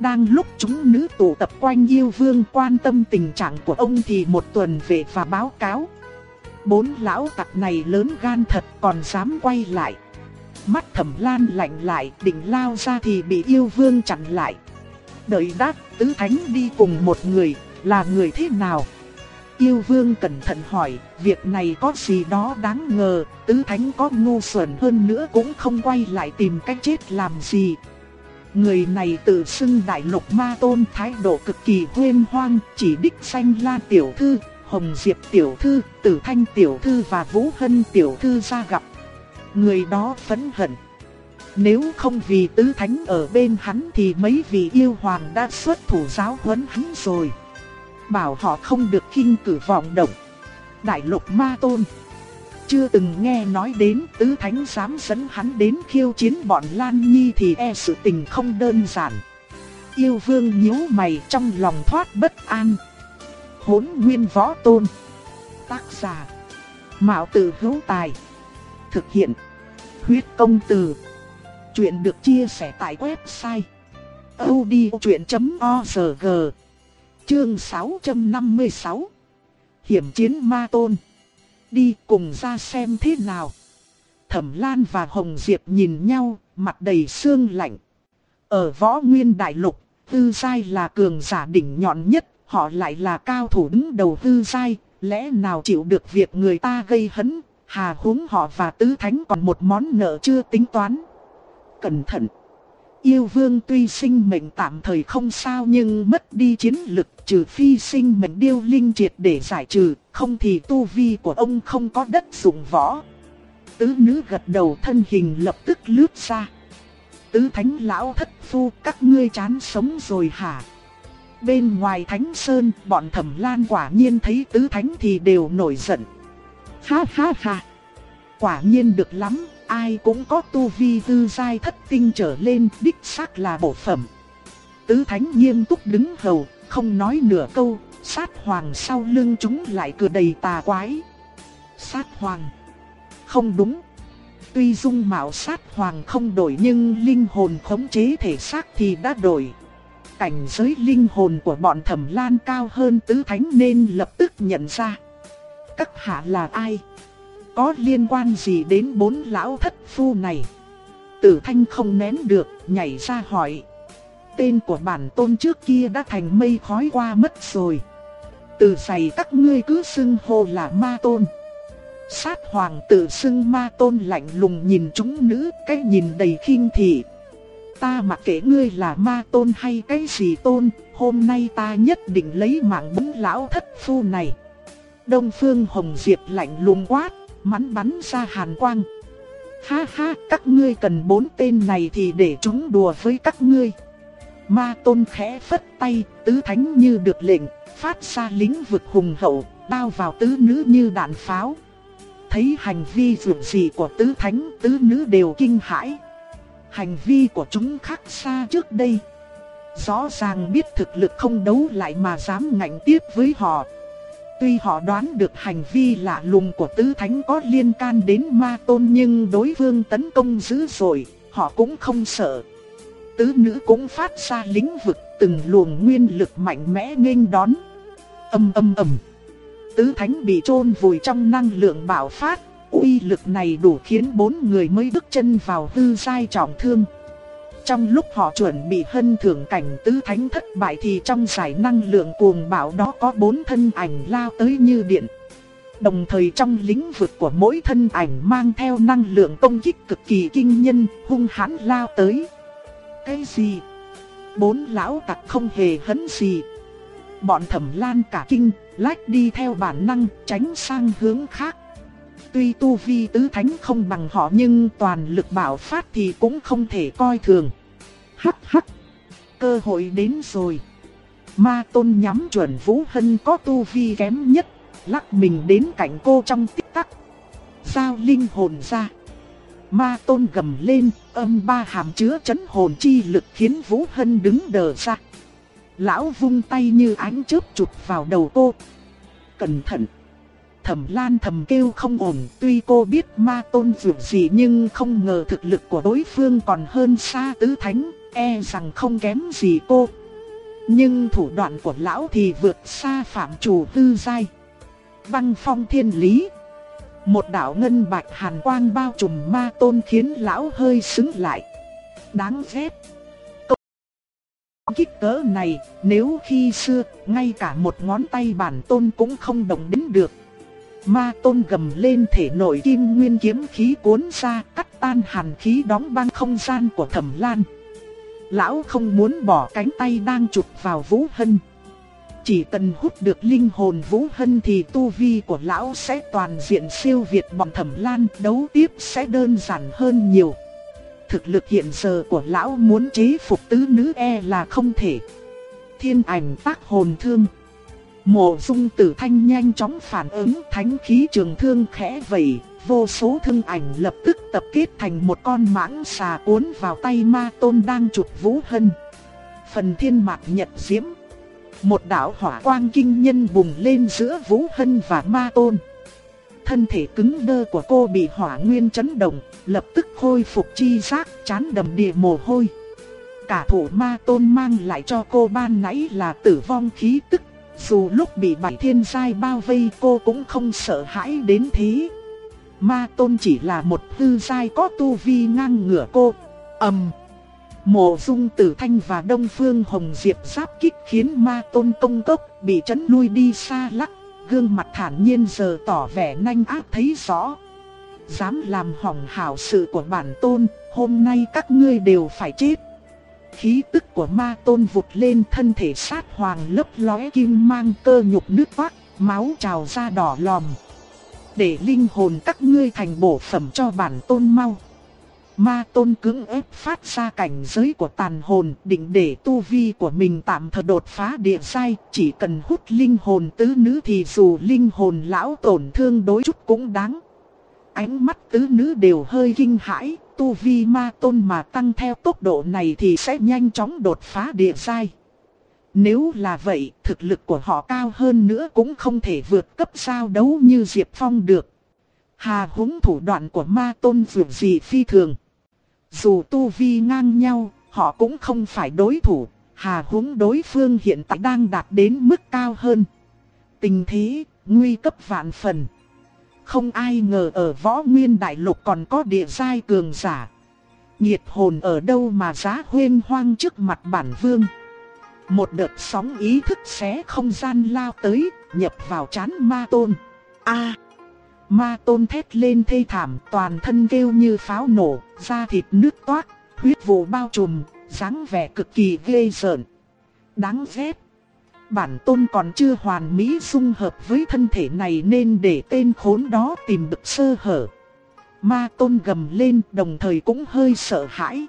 Đang lúc chúng nữ tụ tập quanh yêu vương quan tâm tình trạng của ông thì một tuần về và báo cáo. Bốn lão tặc này lớn gan thật còn dám quay lại. Mắt thẩm lan lạnh lại định lao ra thì bị yêu vương chặn lại. Đợi đáp tứ thánh đi cùng một người là người thế nào? Yêu vương cẩn thận hỏi, việc này có gì đó đáng ngờ, tứ thánh có ngu xuẩn hơn nữa cũng không quay lại tìm cách chết làm gì. Người này tự xưng đại lục ma tôn thái độ cực kỳ huyên hoang, chỉ đích danh la tiểu thư, hồng diệp tiểu thư, tử thanh tiểu thư và vũ hân tiểu thư ra gặp. Người đó phẫn hận. Nếu không vì tứ thánh ở bên hắn thì mấy vị yêu hoàng đã xuất thủ giáo huấn hắn rồi bảo họ không được kinh cử vọng động. Đại lục ma tôn. Chưa từng nghe nói đến tứ thánh dám dẫn hắn đến khiêu chiến bọn Lan Nhi thì e sự tình không đơn giản. Yêu vương nhíu mày trong lòng thoát bất an. Hốn nguyên võ tôn. Tác giả. Mạo tử hữu tài. Thực hiện. Huyết công từ. Chuyện được chia sẻ tại website. odchuyện.org Chương 656 Hiểm chiến ma tôn Đi cùng ra xem thế nào Thẩm Lan và Hồng Diệp nhìn nhau, mặt đầy sương lạnh Ở võ nguyên đại lục, tư giai là cường giả đỉnh nhọn nhất Họ lại là cao thủ đứng đầu tư giai Lẽ nào chịu được việc người ta gây hấn Hà huống họ và tứ thánh còn một món nợ chưa tính toán Cẩn thận Yêu vương tuy sinh mệnh tạm thời không sao nhưng mất đi chiến lực trừ phi sinh mệnh điêu linh triệt để giải trừ, không thì tu vi của ông không có đất dụng võ. Tứ nữ gật đầu thân hình lập tức lướt ra. Tứ thánh lão thất phu các ngươi chán sống rồi hả? Bên ngoài thánh sơn bọn thẩm lan quả nhiên thấy tứ thánh thì đều nổi giận. Ha ha ha! Quả nhiên được lắm, ai cũng có tu vi tư giai thất tinh trở lên, đích xác là bổ phẩm. Tứ thánh nghiêm túc đứng hầu, không nói nửa câu, sát hoàng sau lưng chúng lại cười đầy tà quái. Sát hoàng. Không đúng. Tuy dung mạo sát hoàng không đổi nhưng linh hồn khống chế thể xác thì đã đổi. Cảnh giới linh hồn của bọn thẩm lan cao hơn tứ thánh nên lập tức nhận ra. Các hạ là ai? Có liên quan gì đến bốn lão thất phu này? Tử thanh không nén được, nhảy ra hỏi. Tên của bản tôn trước kia đã thành mây khói qua mất rồi. Từ giày các ngươi cứ xưng hô là ma tôn. Sát hoàng tự xưng ma tôn lạnh lùng nhìn chúng nữ, cái nhìn đầy khinh thị. Ta mặc kệ ngươi là ma tôn hay cái gì tôn, hôm nay ta nhất định lấy mạng bốn lão thất phu này. Đông Phương Hồng Diệp lạnh lùng quát, mắn bắn ra hàn quang. Ha ha, các ngươi cần bốn tên này thì để chúng đùa với các ngươi. Ma tôn khẽ phất tay, tứ thánh như được lệnh, phát ra lính vực hùng hậu, bao vào tứ nữ như đạn pháo. Thấy hành vi dường gì của tứ thánh, tứ nữ đều kinh hãi. Hành vi của chúng khác xa trước đây. Rõ ràng biết thực lực không đấu lại mà dám ngạnh tiếp với họ. Tuy họ đoán được hành vi lạ lùng của tứ thánh có liên can đến ma tôn nhưng đối phương tấn công dữ dội, họ cũng không sợ tứ nữ cũng phát ra lĩnh vực từng luồng nguyên lực mạnh mẽ nghênh đón. Âm âm ầm. Tứ thánh bị chôn vùi trong năng lượng bạo phát, uy lực này đủ khiến bốn người mới bước chân vào hư sai trọng thương. Trong lúc họ chuẩn bị hân thưởng cảnh tứ thánh thất bại thì trong giải năng lượng cuồng bạo đó có bốn thân ảnh lao tới như điện. Đồng thời trong lĩnh vực của mỗi thân ảnh mang theo năng lượng công kích cực kỳ kinh nhân, hung hãn lao tới. Cái gì? Bốn lão tặc không hề hấn gì. Bọn thẩm lan cả kinh, lách đi theo bản năng, tránh sang hướng khác. Tuy tu vi tứ thánh không bằng họ nhưng toàn lực bảo phát thì cũng không thể coi thường. Hắc hắc, cơ hội đến rồi. Ma tôn nhắm chuẩn Vũ Hân có tu vi kém nhất, lắc mình đến cạnh cô trong tích tắc. Giao linh hồn ra. Ma tôn gầm lên, âm ba hàm chứa chấn hồn chi lực khiến Vũ Hân đứng đờ ra. Lão vung tay như ánh chớp chụp vào đầu cô. Cẩn thận! Thẩm Lan thầm kêu không ổn, tuy cô biết ma tôn dược gì nhưng không ngờ thực lực của đối phương còn hơn xa tứ thánh, e rằng không kém gì cô. Nhưng thủ đoạn của lão thì vượt xa phạm chủ tư giai. Băng phong thiên lý. Một đạo ngân bạch hàn quang bao trùm ma tôn khiến lão hơi sững lại. Đáng ghét. Kích cỡ này, nếu khi xưa, ngay cả một ngón tay bản tôn cũng không động đến được. Ma tôn gầm lên thể nội kim nguyên kiếm khí cuốn ra, cắt tan hàn khí đóng băng không gian của thẩm lan. Lão không muốn bỏ cánh tay đang chụp vào Vũ Hân. Chỉ cần hút được linh hồn Vũ Hân thì tu vi của lão sẽ toàn diện siêu việt bọn thẩm lan, đấu tiếp sẽ đơn giản hơn nhiều. Thực lực hiện giờ của lão muốn chế phục tứ nữ e là không thể. Thiên ảnh tác hồn thương. Mộ dung tử thanh nhanh chóng phản ứng thánh khí trường thương khẽ vẩy, vô số thương ảnh lập tức tập kết thành một con mãng xà cuốn vào tay ma tôn đang chụp vũ hân. Phần thiên mạc nhật diễm. Một đạo hỏa quang kinh nhân bùng lên giữa vũ hân và ma tôn. Thân thể cứng đơ của cô bị hỏa nguyên chấn động, lập tức khôi phục chi giác, chán đầm đìa mồ hôi. Cả thủ ma tôn mang lại cho cô ban nãy là tử vong khí tức. Dù lúc bị bảy thiên giai bao vây cô cũng không sợ hãi đến thế. Ma tôn chỉ là một hư giai có tu vi ngang ngửa cô. ầm um. Mộ dung tử thanh và đông phương hồng diệp giáp kích khiến ma tôn công cốc bị chấn lui đi xa lắc. Gương mặt thản nhiên giờ tỏ vẻ nhanh ác thấy rõ. Dám làm hỏng hảo sự của bản tôn, hôm nay các ngươi đều phải chết. Khí tức của ma tôn vụt lên thân thể sát hoàng lấp lóe kim mang cơ nhục nước toát, máu trào ra đỏ lòm. Để linh hồn các ngươi thành bổ phẩm cho bản tôn mau. Ma tôn cứng ép phát ra cảnh giới của tàn hồn định để tu vi của mình tạm thời đột phá địa sai Chỉ cần hút linh hồn tứ nữ thì dù linh hồn lão tổn thương đối chút cũng đáng Ánh mắt tứ nữ đều hơi kinh hãi Tu vi ma tôn mà tăng theo tốc độ này thì sẽ nhanh chóng đột phá địa sai Nếu là vậy thực lực của họ cao hơn nữa cũng không thể vượt cấp sao đấu như Diệp Phong được Hà húng thủ đoạn của ma tôn vượt gì phi thường dù tu vi ngang nhau, họ cũng không phải đối thủ, hà Húng đối phương hiện tại đang đạt đến mức cao hơn. Tình thế, nguy cấp vạn phần. Không ai ngờ ở võ nguyên đại lục còn có địa giai cường giả. Nhiệt hồn ở đâu mà giá huyên hoang trước mặt bản vương. Một đợt sóng ý thức xé không gian lao tới, nhập vào chán ma tôn. A à, Ma tôn thét lên thê thảm toàn thân kêu như pháo nổ, da thịt nước toát, huyết vụ bao trùm, dáng vẻ cực kỳ ghê rợn. Đáng ghét. Bản tôn còn chưa hoàn mỹ dung hợp với thân thể này nên để tên khốn đó tìm được sơ hở. Ma tôn gầm lên đồng thời cũng hơi sợ hãi.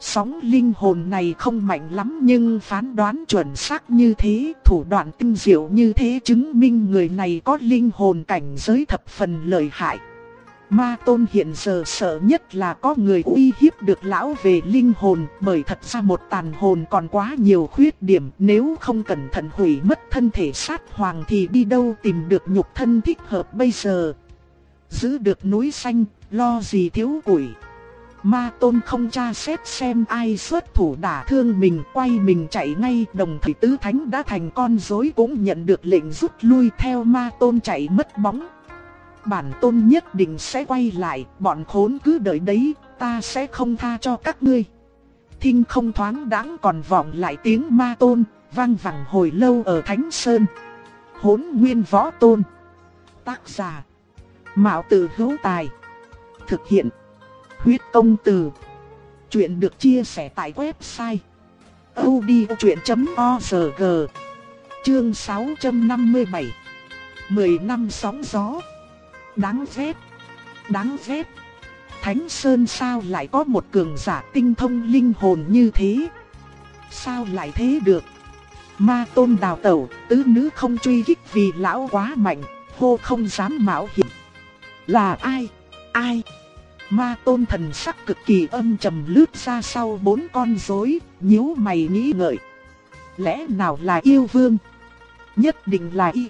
Sóng linh hồn này không mạnh lắm nhưng phán đoán chuẩn xác như thế, thủ đoạn tinh diệu như thế chứng minh người này có linh hồn cảnh giới thập phần lợi hại. Ma tôn hiện giờ sợ nhất là có người uy hiếp được lão về linh hồn bởi thật ra một tàn hồn còn quá nhiều khuyết điểm nếu không cẩn thận hủy mất thân thể sát hoàng thì đi đâu tìm được nhục thân thích hợp bây giờ. Giữ được núi xanh, lo gì thiếu củi. Ma tôn không tra xét xem ai xuất thủ đả thương mình quay mình chạy ngay đồng thời tứ thánh đã thành con rối cũng nhận được lệnh rút lui theo ma tôn chạy mất bóng. Bản tôn nhất định sẽ quay lại, bọn khốn cứ đợi đấy, ta sẽ không tha cho các ngươi. Thinh không thoáng đáng còn vọng lại tiếng ma tôn, vang vẳng hồi lâu ở Thánh Sơn. Hốn nguyên võ tôn. Tác giả. Mạo tử hữu tài. Thực hiện. Huyết công từ. Chuyện được chia sẻ tại website odchuyện.org Chương 657 10 năm sóng gió Đáng ghét. Đáng ghét. Thánh Sơn sao lại có một cường giả tinh thông linh hồn như thế? Sao lại thế được? Ma tôn đào tẩu Tứ nữ không truy kích vì lão quá mạnh Hô không dám mạo hiểm. Là ai? Ai? Ma tôn thần sắc cực kỳ âm trầm lướt ra sau bốn con rối, nhíu mày nghĩ ngợi. Lẽ nào là yêu vương? Nhất định là y.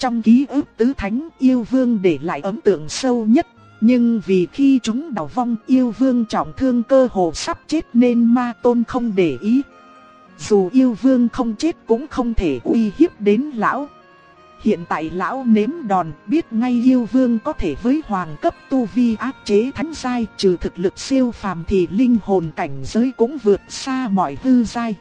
Trong ký ức tứ thánh yêu vương để lại ấn tượng sâu nhất. Nhưng vì khi chúng đào vong, yêu vương trọng thương cơ hồ sắp chết nên ma tôn không để ý. Dù yêu vương không chết cũng không thể uy hiếp đến lão. Hiện tại lão nếm đòn, biết ngay yêu vương có thể với hoàng cấp tu vi áp chế thánh giai, trừ thực lực siêu phàm thì linh hồn cảnh giới cũng vượt xa mọi hư giai.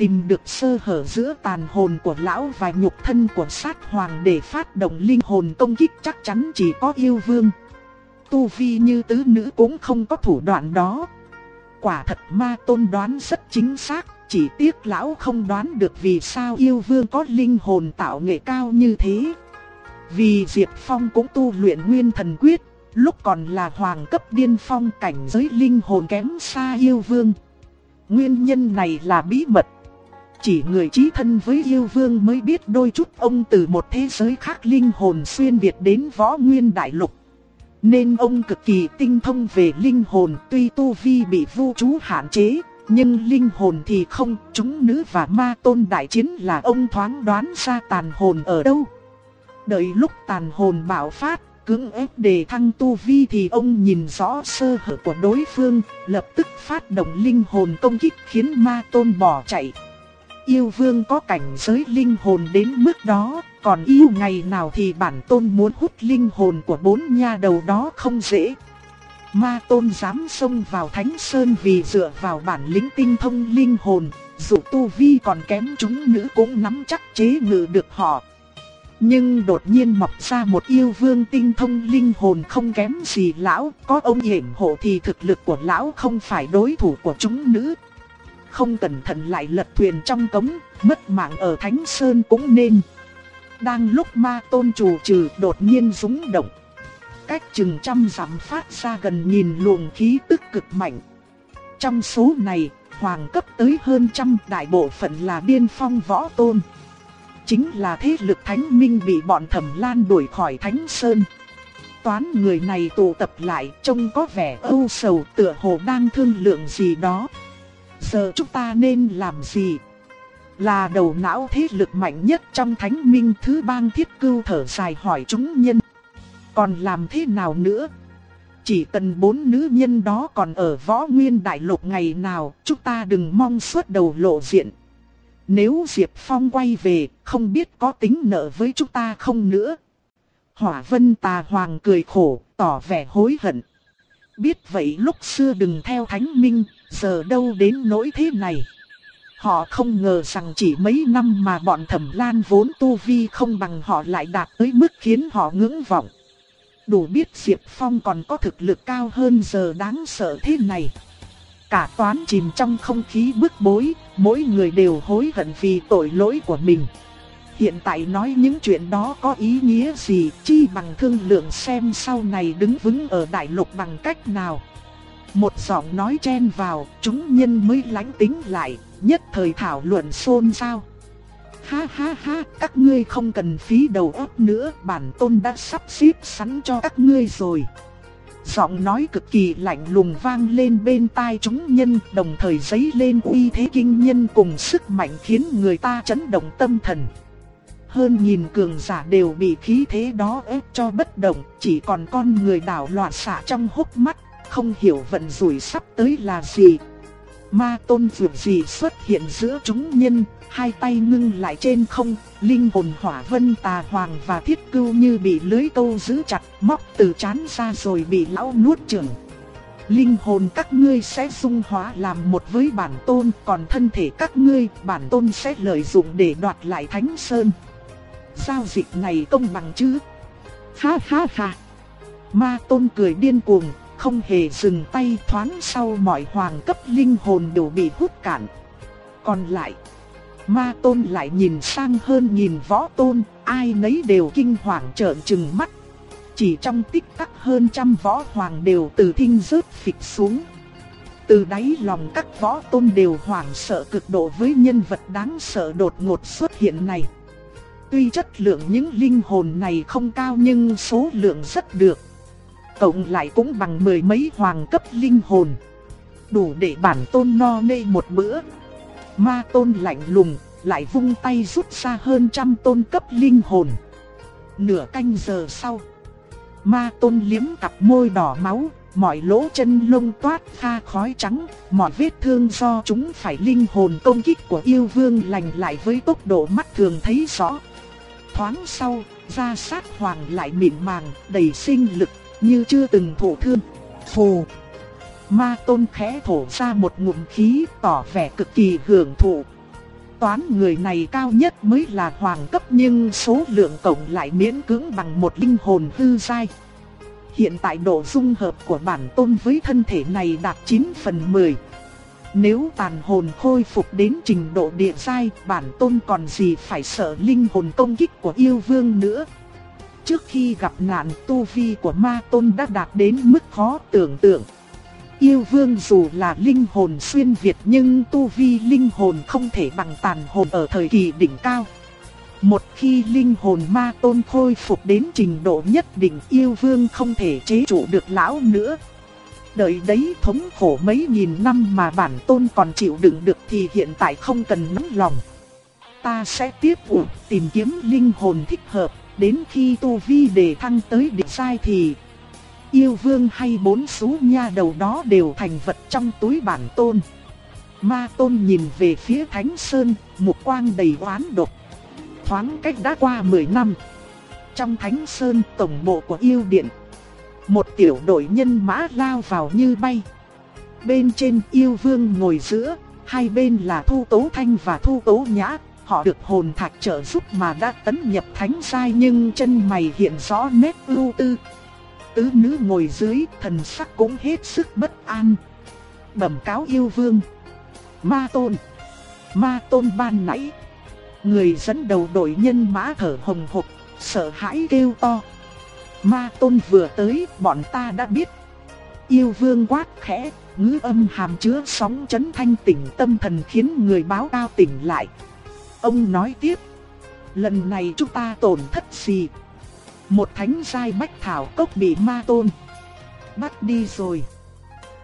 Tìm được sơ hở giữa tàn hồn của lão và nhục thân của sát hoàng để phát động linh hồn công kích chắc chắn chỉ có yêu vương. Tu vi như tứ nữ cũng không có thủ đoạn đó. Quả thật ma tôn đoán rất chính xác chỉ tiếc lão không đoán được vì sao yêu vương có linh hồn tạo nghệ cao như thế. Vì Diệp Phong cũng tu luyện nguyên thần quyết, lúc còn là hoàng cấp điên phong cảnh giới linh hồn kém xa yêu vương. Nguyên nhân này là bí mật. Chỉ người trí thân với yêu vương mới biết đôi chút ông từ một thế giới khác linh hồn xuyên Việt đến võ nguyên đại lục. Nên ông cực kỳ tinh thông về linh hồn tuy tu vi bị vu chú hạn chế, nhưng linh hồn thì không, chúng nữ và ma tôn đại chiến là ông thoáng đoán ra tàn hồn ở đâu. Đợi lúc tàn hồn bạo phát, cưỡng ép đề thăng tu vi thì ông nhìn rõ sơ hở của đối phương, lập tức phát động linh hồn công kích khiến ma tôn bỏ chạy. Yêu vương có cảnh giới linh hồn đến mức đó, còn yêu ngày nào thì bản tôn muốn hút linh hồn của bốn nha đầu đó không dễ. Ma tôn dám xông vào Thánh Sơn vì dựa vào bản lĩnh tinh thông linh hồn, dù tu vi còn kém chúng nữ cũng nắm chắc chế ngự được họ. Nhưng đột nhiên mọc ra một yêu vương tinh thông linh hồn không kém gì lão, có ông hiểm hộ thì thực lực của lão không phải đối thủ của chúng nữ. Không cẩn thận lại lật thuyền trong cống, mất mạng ở Thánh Sơn cũng nên. Đang lúc ma tôn chủ trừ đột nhiên rúng động cách chừng trăm dặm phát ra gần nghìn luồng khí tức cực mạnh. Trong số này, hoàng cấp tới hơn trăm đại bộ phận là điên phong võ tôn. Chính là thế lực thánh minh bị bọn thẩm lan đuổi khỏi thánh sơn. Toán người này tụ tập lại trông có vẻ âu sầu tựa hồ đang thương lượng gì đó. Giờ chúng ta nên làm gì? Là đầu não thế lực mạnh nhất trong thánh minh thứ bang thiết cưu thở dài hỏi chúng nhân. Còn làm thế nào nữa? Chỉ cần bốn nữ nhân đó còn ở võ nguyên đại lục ngày nào, chúng ta đừng mong suốt đầu lộ diện. Nếu Diệp Phong quay về, không biết có tính nợ với chúng ta không nữa. Hỏa vân tà hoàng cười khổ, tỏ vẻ hối hận. Biết vậy lúc xưa đừng theo thánh minh, giờ đâu đến nỗi thế này. Họ không ngờ rằng chỉ mấy năm mà bọn thẩm lan vốn tu vi không bằng họ lại đạt tới mức khiến họ ngưỡng vọng đủ biết Diệp Phong còn có thực lực cao hơn giờ đáng sợ thế này. Cả toán chìm trong không khí bức bối, mỗi người đều hối hận vì tội lỗi của mình. Hiện tại nói những chuyện đó có ý nghĩa gì, chi bằng thương lượng xem sau này đứng vững ở đại lục bằng cách nào. Một giọng nói chen vào, chúng nhân mới lánh tính lại, nhất thời thảo luận xôn xao. Ha ha ha, các ngươi không cần phí đầu óc nữa, bản tôn đã sắp xếp sẵn cho các ngươi rồi. Giọng nói cực kỳ lạnh lùng vang lên bên tai chúng nhân, đồng thời giấy lên uy thế kinh nhân cùng sức mạnh khiến người ta chấn động tâm thần. Hơn nghìn cường giả đều bị khí thế đó ép cho bất động, chỉ còn con người đảo loạn xạ trong hốc mắt, không hiểu vận rủi sắp tới là gì. Ma tôn vượt gì xuất hiện giữa chúng nhân, hai tay ngưng lại trên không, linh hồn hỏa vân tà hoàng và thiết cưu như bị lưới câu giữ chặt, móc từ chán ra rồi bị lão nuốt chửng. Linh hồn các ngươi sẽ dung hóa làm một với bản tôn, còn thân thể các ngươi, bản tôn sẽ lợi dụng để đoạt lại Thánh Sơn. Giao dịch này công bằng chứ? Ha ha ha! Ma tôn cười điên cuồng, không hề dừng tay thoáng sau mọi hoàng cấp linh hồn đều bị hút cạn. Còn lại, ma tôn lại nhìn sang hơn nhìn võ tôn, ai nấy đều kinh hoàng trợn trừng mắt. Chỉ trong tích tắc hơn trăm võ hoàng đều từ thinh rớt phịch xuống. Từ đáy lòng các võ tôn đều hoảng sợ cực độ với nhân vật đáng sợ đột ngột xuất hiện này. Tuy chất lượng những linh hồn này không cao nhưng số lượng rất được. Cộng lại cũng bằng mười mấy hoàng cấp linh hồn. Đủ để bản tôn no nê một bữa. Ma tôn lạnh lùng, lại vung tay rút ra hơn trăm tôn cấp linh hồn. Nửa canh giờ sau, ma tôn liếm cặp môi đỏ máu, mọi lỗ chân lông toát pha khói trắng, mọi vết thương do chúng phải linh hồn công kích của yêu vương lành lại với tốc độ mắt thường thấy rõ. Thoáng sau, da sát hoàng lại mịn màng, đầy sinh lực, như chưa từng thổ thương. Phù! Ma tôn khẽ thổ ra một ngụm khí tỏ vẻ cực kỳ hưởng thụ. Toán người này cao nhất mới là hoàng cấp nhưng số lượng tổng lại miễn cưỡng bằng một linh hồn hư dai. Hiện tại độ dung hợp của bản tôn với thân thể này đạt 9 phần 10. Nếu tàn hồn khôi phục đến trình độ địa giai, bản tôn còn gì phải sợ linh hồn công kích của yêu vương nữa. Trước khi gặp nạn tu vi của ma tôn đã đạt đến mức khó tưởng tượng. Yêu vương dù là linh hồn xuyên Việt nhưng tu vi linh hồn không thể bằng tàn hồn ở thời kỳ đỉnh cao. Một khi linh hồn ma tôn khôi phục đến trình độ nhất định yêu vương không thể chế trụ được lão nữa. Đợi đấy thống khổ mấy nghìn năm mà bản tôn còn chịu đựng được thì hiện tại không cần nóng lòng. Ta sẽ tiếp tục tìm kiếm linh hồn thích hợp, đến khi tu vi đề thăng tới địa sai thì yêu vương hay bốn số nha đầu đó đều thành vật trong túi bản tôn. Ma tôn nhìn về phía Thánh Sơn, một quang đầy oán độc. Thoáng cách đã qua 10 năm. Trong Thánh Sơn tổng bộ của yêu điện, một tiểu đội nhân mã lao vào như bay. Bên trên yêu vương ngồi giữa, hai bên là Thu Tố Thanh và Thu Tố Nhã. Họ được hồn thạch trợ giúp mà đã tấn nhập thánh sai nhưng chân mày hiện rõ nét ưu tư. Tứ nữ ngồi dưới, thần sắc cũng hết sức bất an. Bẩm cáo yêu vương. Ma tôn. Ma tôn ban nãy. Người dẫn đầu đội nhân mã thở hồng hộc, sợ hãi kêu to. Ma tôn vừa tới, bọn ta đã biết. Yêu vương quát khẽ, ngữ âm hàm chứa sóng chấn thanh tỉnh tâm thần khiến người báo cao tỉnh lại. Ông nói tiếp, lần này chúng ta tổn thất gì? Một thánh giai bách thảo cốc bị ma tôn. Bắt đi rồi.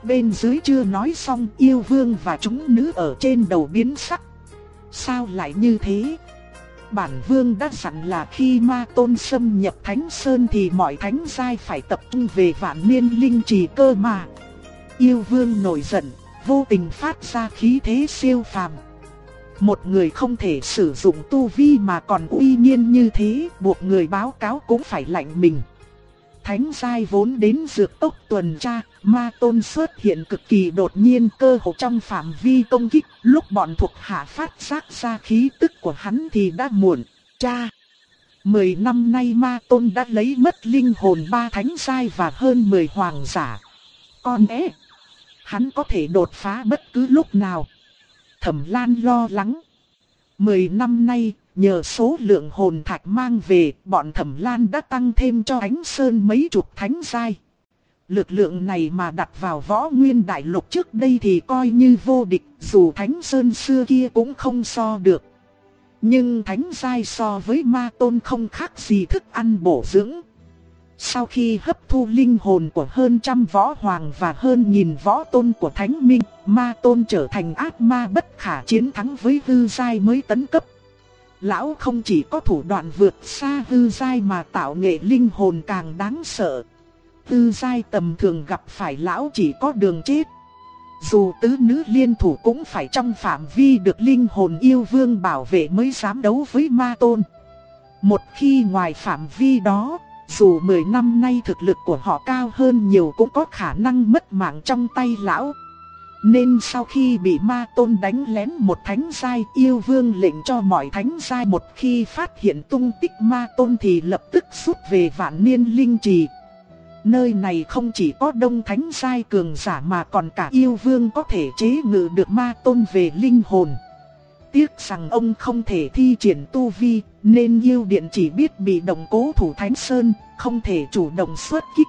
Bên dưới chưa nói xong yêu vương và chúng nữ ở trên đầu biến sắc. Sao lại như thế? Bản vương đã dặn là khi ma tôn xâm nhập thánh sơn thì mọi thánh giai phải tập trung về vạn niên linh trì cơ mà. Yêu vương nổi giận, vô tình phát ra khí thế siêu phàm. Một người không thể sử dụng tu vi mà còn uy nghiêm như thế, buộc người báo cáo cũng phải lạnh mình. Thánh giai vốn đến dược tốc tuần tra, ma tôn xuất hiện cực kỳ đột nhiên cơ hồ trong phạm vi công kích, lúc bọn thuộc hạ phát giác ra khí tức của hắn thì đã muộn. Cha! Mười năm nay ma tôn đã lấy mất linh hồn ba thánh giai và hơn mười hoàng giả. Con ế Hắn có thể đột phá bất cứ lúc nào. Thẩm Lan lo lắng. Mười năm nay, nhờ số lượng hồn thạch mang về, bọn Thẩm Lan đã tăng thêm cho Ánh Sơn mấy chục thánh giai. Lực lượng này mà đặt vào võ nguyên đại lục trước đây thì coi như vô địch, dù Thánh Sơn xưa kia cũng không so được. Nhưng Thánh Giai so với ma tôn không khác gì thức ăn bổ dưỡng. Sau khi hấp thu linh hồn của hơn trăm võ hoàng và hơn nghìn võ tôn của Thánh Minh, ma tôn trở thành ác ma bất khả chiến thắng với hư giai mới tấn cấp. Lão không chỉ có thủ đoạn vượt xa hư giai mà tạo nghệ linh hồn càng đáng sợ. Hư giai tầm thường gặp phải lão chỉ có đường chết. Dù tứ nữ liên thủ cũng phải trong phạm vi được linh hồn yêu vương bảo vệ mới dám đấu với ma tôn. Một khi ngoài phạm vi đó, dù 10 năm nay thực lực của họ cao hơn nhiều cũng có khả năng mất mạng trong tay lão. Nên sau khi bị ma tôn đánh lén một thánh giai yêu vương lệnh cho mọi thánh giai một khi phát hiện tung tích ma tôn thì lập tức rút về vạn niên linh trì. Nơi này không chỉ có đông thánh giai cường giả mà còn cả yêu vương có thể chế ngự được ma tôn về linh hồn. Tiếc rằng ông không thể thi triển tu vi, nên yêu điện chỉ biết bị động cố thủ Thánh Sơn, không thể chủ động xuất kích.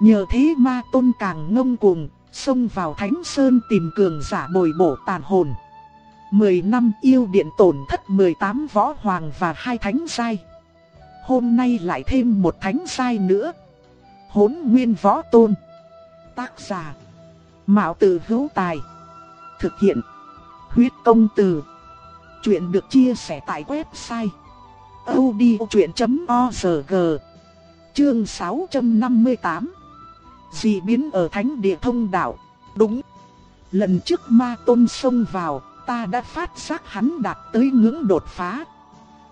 Nhờ thế ma tôn càng ngông cuồng, xông vào Thánh Sơn tìm cường giả bồi bổ tàn hồn. Mười năm yêu điện tổn thất 18 võ hoàng và hai thánh sai. Hôm nay lại thêm một thánh sai nữa. Hốn nguyên võ tôn. Tác giả. Mạo tử hữu tài. Thực hiện. Huyết công từ. Chuyện được chia sẻ tại website audiochuyện.org Chương 658 Dị biến ở thánh địa thông đạo. Đúng. Lần trước ma tôn xông vào, Ta đã phát giác hắn đạt tới ngưỡng đột phá.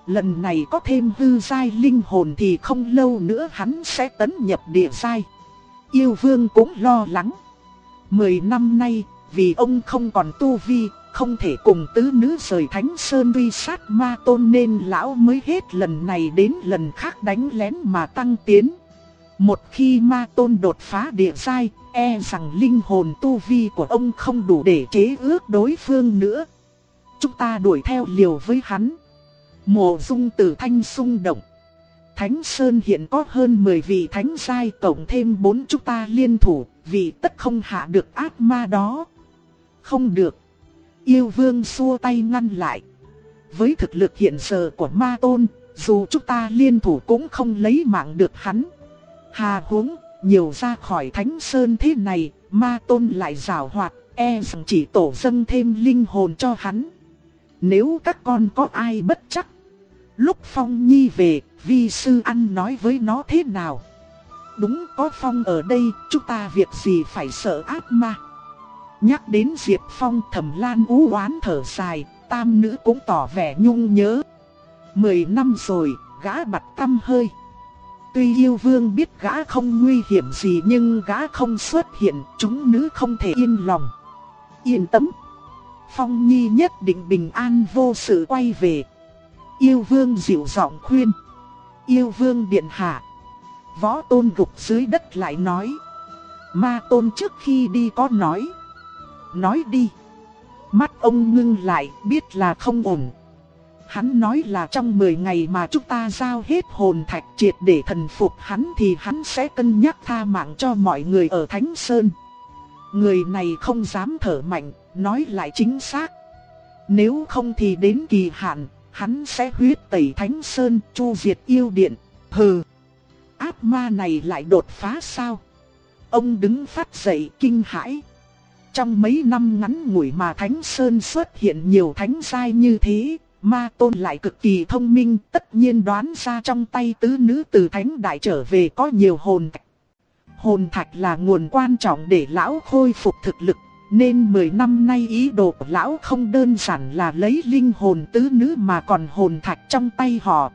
Lần này có thêm hư giai linh hồn thì không lâu nữa hắn sẽ tấn nhập địa giai. Yêu vương cũng lo lắng. Mười năm nay, vì ông không còn tu vi không thể cùng tứ nữ rời Thánh Sơn vi sát ma tôn nên lão mới hết lần này đến lần khác đánh lén mà tăng tiến. Một khi ma tôn đột phá địa giai, e rằng linh hồn tu vi của ông không đủ để chế ước đối phương nữa. Chúng ta đuổi theo liều với hắn. Mộ dung tử thanh sung động. Thánh Sơn hiện có hơn 10 vị thánh giai cộng thêm 4 chúng ta liên thủ, vì tất không hạ được ác ma đó. Không được. Yêu vương xua tay ngăn lại. Với thực lực hiện giờ của ma tôn, dù chúng ta liên thủ cũng không lấy mạng được hắn. Hà huống, nhiều ra khỏi thánh sơn thế này, ma tôn lại rào hoạt, e rằng chỉ tổ dâng thêm linh hồn cho hắn. Nếu các con có ai bất chắc, lúc Phong Nhi về, vi sư ăn nói với nó thế nào? Đúng có Phong ở đây, chúng ta việc gì phải sợ ác ma? Nhắc đến Diệp Phong thầm lan ú oán thở dài, tam nữ cũng tỏ vẻ nhung nhớ. Mười năm rồi, gã bặt tâm hơi. Tuy yêu vương biết gã không nguy hiểm gì nhưng gã không xuất hiện, chúng nữ không thể yên lòng. Yên tâm. Phong Nhi nhất định bình an vô sự quay về. Yêu vương dịu giọng khuyên. Yêu vương điện hạ. Võ tôn gục dưới đất lại nói. Ma tôn trước khi đi có nói nói đi. Mắt ông ngưng lại, biết là không ổn. Hắn nói là trong 10 ngày mà chúng ta giao hết hồn thạch triệt để thần phục hắn thì hắn sẽ cân nhắc tha mạng cho mọi người ở Thánh Sơn. Người này không dám thở mạnh, nói lại chính xác. Nếu không thì đến kỳ hạn, hắn sẽ huyết tẩy Thánh Sơn chu diệt yêu điện. Hừ, ác ma này lại đột phá sao? Ông đứng phát dậy kinh hãi. Trong mấy năm ngắn ngủi mà Thánh Sơn xuất hiện nhiều thánh sai như thế, ma tôn lại cực kỳ thông minh tất nhiên đoán ra trong tay tứ nữ từ thánh đại trở về có nhiều hồn thạch. Hồn thạch là nguồn quan trọng để lão khôi phục thực lực, nên 10 năm nay ý đồ của lão không đơn giản là lấy linh hồn tứ nữ mà còn hồn thạch trong tay họ.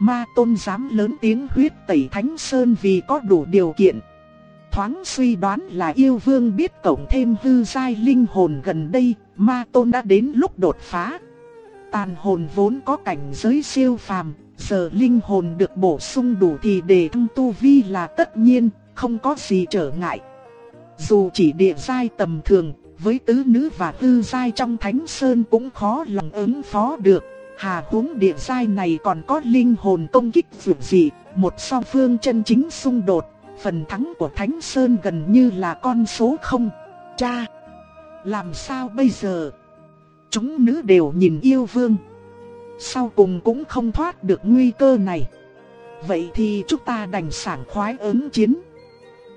Ma tôn dám lớn tiếng huyết tẩy thánh sơn vì có đủ điều kiện thoáng suy đoán là yêu vương biết cộng thêm hư giai linh hồn gần đây, ma tôn đã đến lúc đột phá. Tàn hồn vốn có cảnh giới siêu phàm, giờ linh hồn được bổ sung đủ thì để thăng tu vi là tất nhiên, không có gì trở ngại. Dù chỉ địa giai tầm thường, với tứ nữ và tư giai trong thánh sơn cũng khó lòng ứng phó được. Hà huống địa giai này còn có linh hồn công kích vượt dị, một song phương chân chính xung đột, phần thắng của Thánh Sơn gần như là con số không. Cha, làm sao bây giờ? Chúng nữ đều nhìn yêu vương. Sau cùng cũng không thoát được nguy cơ này. Vậy thì chúng ta đành sảng khoái ứng chiến.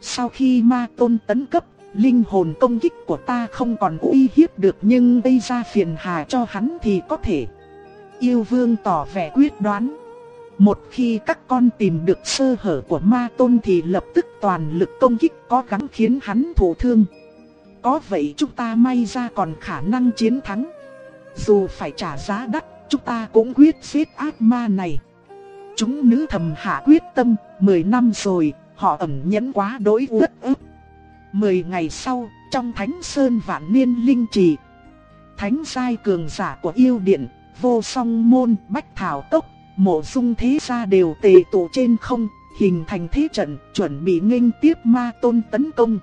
Sau khi ma tôn tấn cấp, linh hồn công kích của ta không còn uy hiếp được nhưng gây ra phiền hà cho hắn thì có thể. Yêu vương tỏ vẻ quyết đoán. Một khi các con tìm được sơ hở của ma tôn thì lập tức toàn lực công kích có gắng khiến hắn thổ thương. Có vậy chúng ta may ra còn khả năng chiến thắng. Dù phải trả giá đắt, chúng ta cũng quyết giết ác ma này. Chúng nữ thầm hạ quyết tâm, 10 năm rồi, họ ẩn nhẫn quá đối uất ức. 10 ngày sau, trong Thánh Sơn Vạn Niên Linh Trì, Thánh Giai Cường Giả của Yêu Điện, Vô Song Môn, Bách Thảo Tốc, Mộ dung thế gia đều tề tụ trên không, hình thành thế trận, chuẩn bị nghênh tiếp ma tôn tấn công.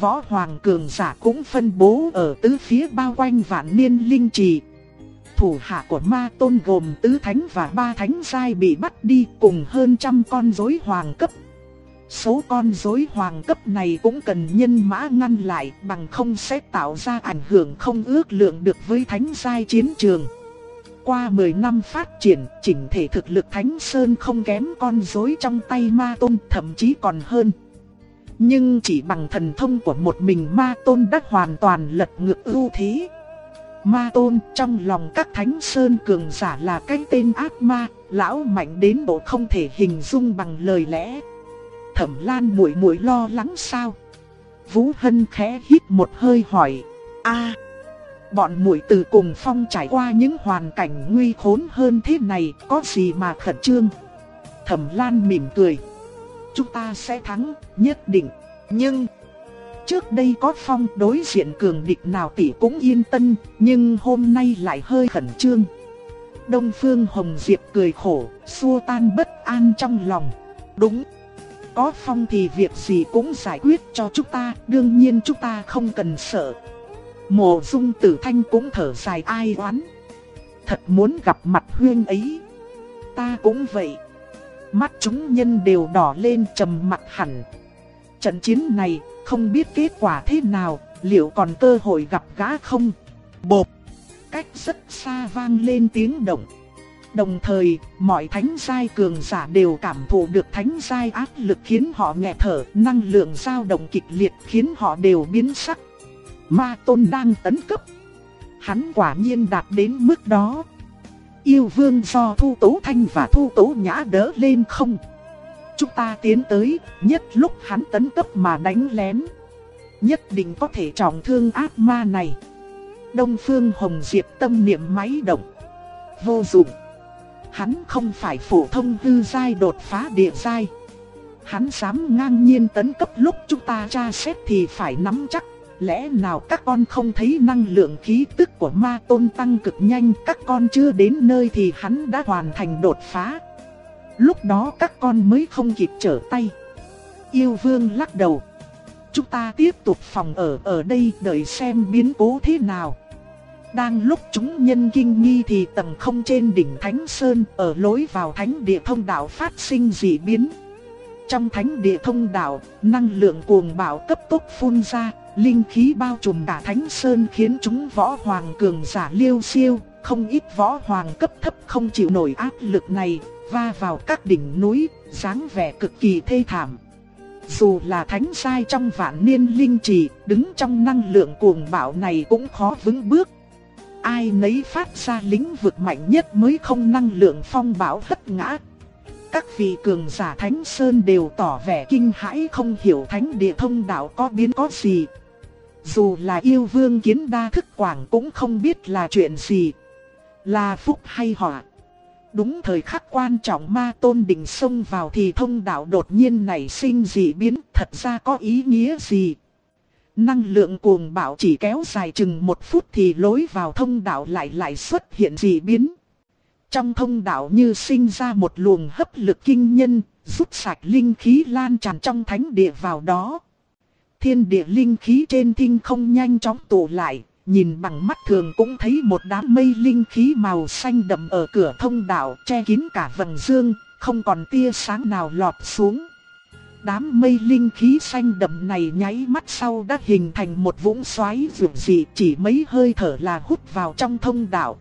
Võ Hoàng Cường giả cũng phân bố ở tứ phía bao quanh vạn niên linh trì. Thủ hạ của ma tôn gồm tứ thánh và ba thánh sai bị bắt đi cùng hơn trăm con rối hoàng cấp. Số con rối hoàng cấp này cũng cần nhân mã ngăn lại bằng không sẽ tạo ra ảnh hưởng không ước lượng được với thánh sai chiến trường qua 10 năm phát triển, chỉnh thể thực lực Thánh Sơn không kém con rối trong tay Ma Tôn, thậm chí còn hơn. Nhưng chỉ bằng thần thông của một mình Ma Tôn đã hoàn toàn lật ngược ưu thế. Ma Tôn trong lòng các Thánh Sơn cường giả là cái tên ác ma, lão mạnh đến độ không thể hình dung bằng lời lẽ. Thẩm Lan muội muội lo lắng sao? Vũ Hân khẽ hít một hơi hỏi, "A, bọn muội từ cùng phong trải qua những hoàn cảnh nguy khốn hơn thế này, có gì mà khẩn trương?" Thẩm Lan mỉm cười, "Chúng ta sẽ thắng, nhất định, nhưng Trước đây có phong đối diện cường địch nào tỷ cũng yên tâm, nhưng hôm nay lại hơi khẩn trương. Đông Phương Hồng Diệp cười khổ, xua tan bất an trong lòng. Đúng, có phong thì việc gì cũng giải quyết cho chúng ta, đương nhiên chúng ta không cần sợ. Mộ dung tử thanh cũng thở dài ai oán. Thật muốn gặp mặt huyên ấy. Ta cũng vậy. Mắt chúng nhân đều đỏ lên trầm mặt hẳn. Trận chiến này không biết kết quả thế nào, liệu còn cơ hội gặp gã không? Bộp! Cách rất xa vang lên tiếng động. Đồng thời, mọi thánh giai cường giả đều cảm thụ được thánh giai áp lực khiến họ nghẹt thở, năng lượng dao động kịch liệt khiến họ đều biến sắc. Ma Tôn đang tấn cấp. Hắn quả nhiên đạt đến mức đó. Yêu vương do Thu Tố Thanh và Thu Tố Nhã đỡ lên không? Chúng ta tiến tới, nhất lúc hắn tấn cấp mà đánh lén. Nhất định có thể trọng thương ác ma này. Đông Phương Hồng Diệp tâm niệm máy động. Vô dụng. Hắn không phải phổ thông hư giai đột phá địa giai. Hắn dám ngang nhiên tấn cấp lúc chúng ta tra xét thì phải nắm chắc. Lẽ nào các con không thấy năng lượng khí tức của ma tôn tăng cực nhanh, Các con chưa đến nơi thì hắn đã hoàn thành đột phá Lúc đó các con mới không kịp trở tay. Yêu vương lắc đầu. Chúng ta tiếp tục phòng ở ở đây đợi xem biến cố thế nào. Đang lúc chúng nhân kinh nghi thì tầng không trên đỉnh Thánh Sơn, ở lối vào Thánh Địa Thông Đạo phát sinh dị biến. Trong Thánh Địa Thông Đạo, năng lượng cuồng bạo cấp tốc phun ra, linh khí bao trùm cả Thánh Sơn khiến chúng võ hoàng cường giả liêu siêu, không ít võ hoàng cấp thấp không chịu nổi áp lực này, va vào các đỉnh núi, dáng vẻ cực kỳ thê thảm. Dù là thánh sai trong vạn niên linh trì, đứng trong năng lượng cuồng bạo này cũng khó vững bước. Ai nấy phát ra lĩnh vực mạnh nhất mới không năng lượng phong bão hất ngã. Các vị cường giả thánh sơn đều tỏ vẻ kinh hãi không hiểu thánh địa thông đạo có biến có gì. Dù là yêu vương kiến đa thức quảng cũng không biết là chuyện gì. Là phúc hay họa. Đúng thời khắc quan trọng ma tôn đỉnh xông vào thì thông đạo đột nhiên nảy sinh dị biến, thật ra có ý nghĩa gì. Năng lượng cuồng bạo chỉ kéo dài chừng một phút thì lối vào thông đạo lại lại xuất hiện dị biến. Trong thông đạo như sinh ra một luồng hấp lực kinh nhân, rút sạch linh khí lan tràn trong thánh địa vào đó. Thiên địa linh khí trên thinh không nhanh chóng tụ lại, nhìn bằng mắt thường cũng thấy một đám mây linh khí màu xanh đậm ở cửa thông đạo che kín cả vầng dương, không còn tia sáng nào lọt xuống. Đám mây linh khí xanh đậm này nháy mắt sau đã hình thành một vũng xoáy rượu dị chỉ mấy hơi thở là hút vào trong thông đạo.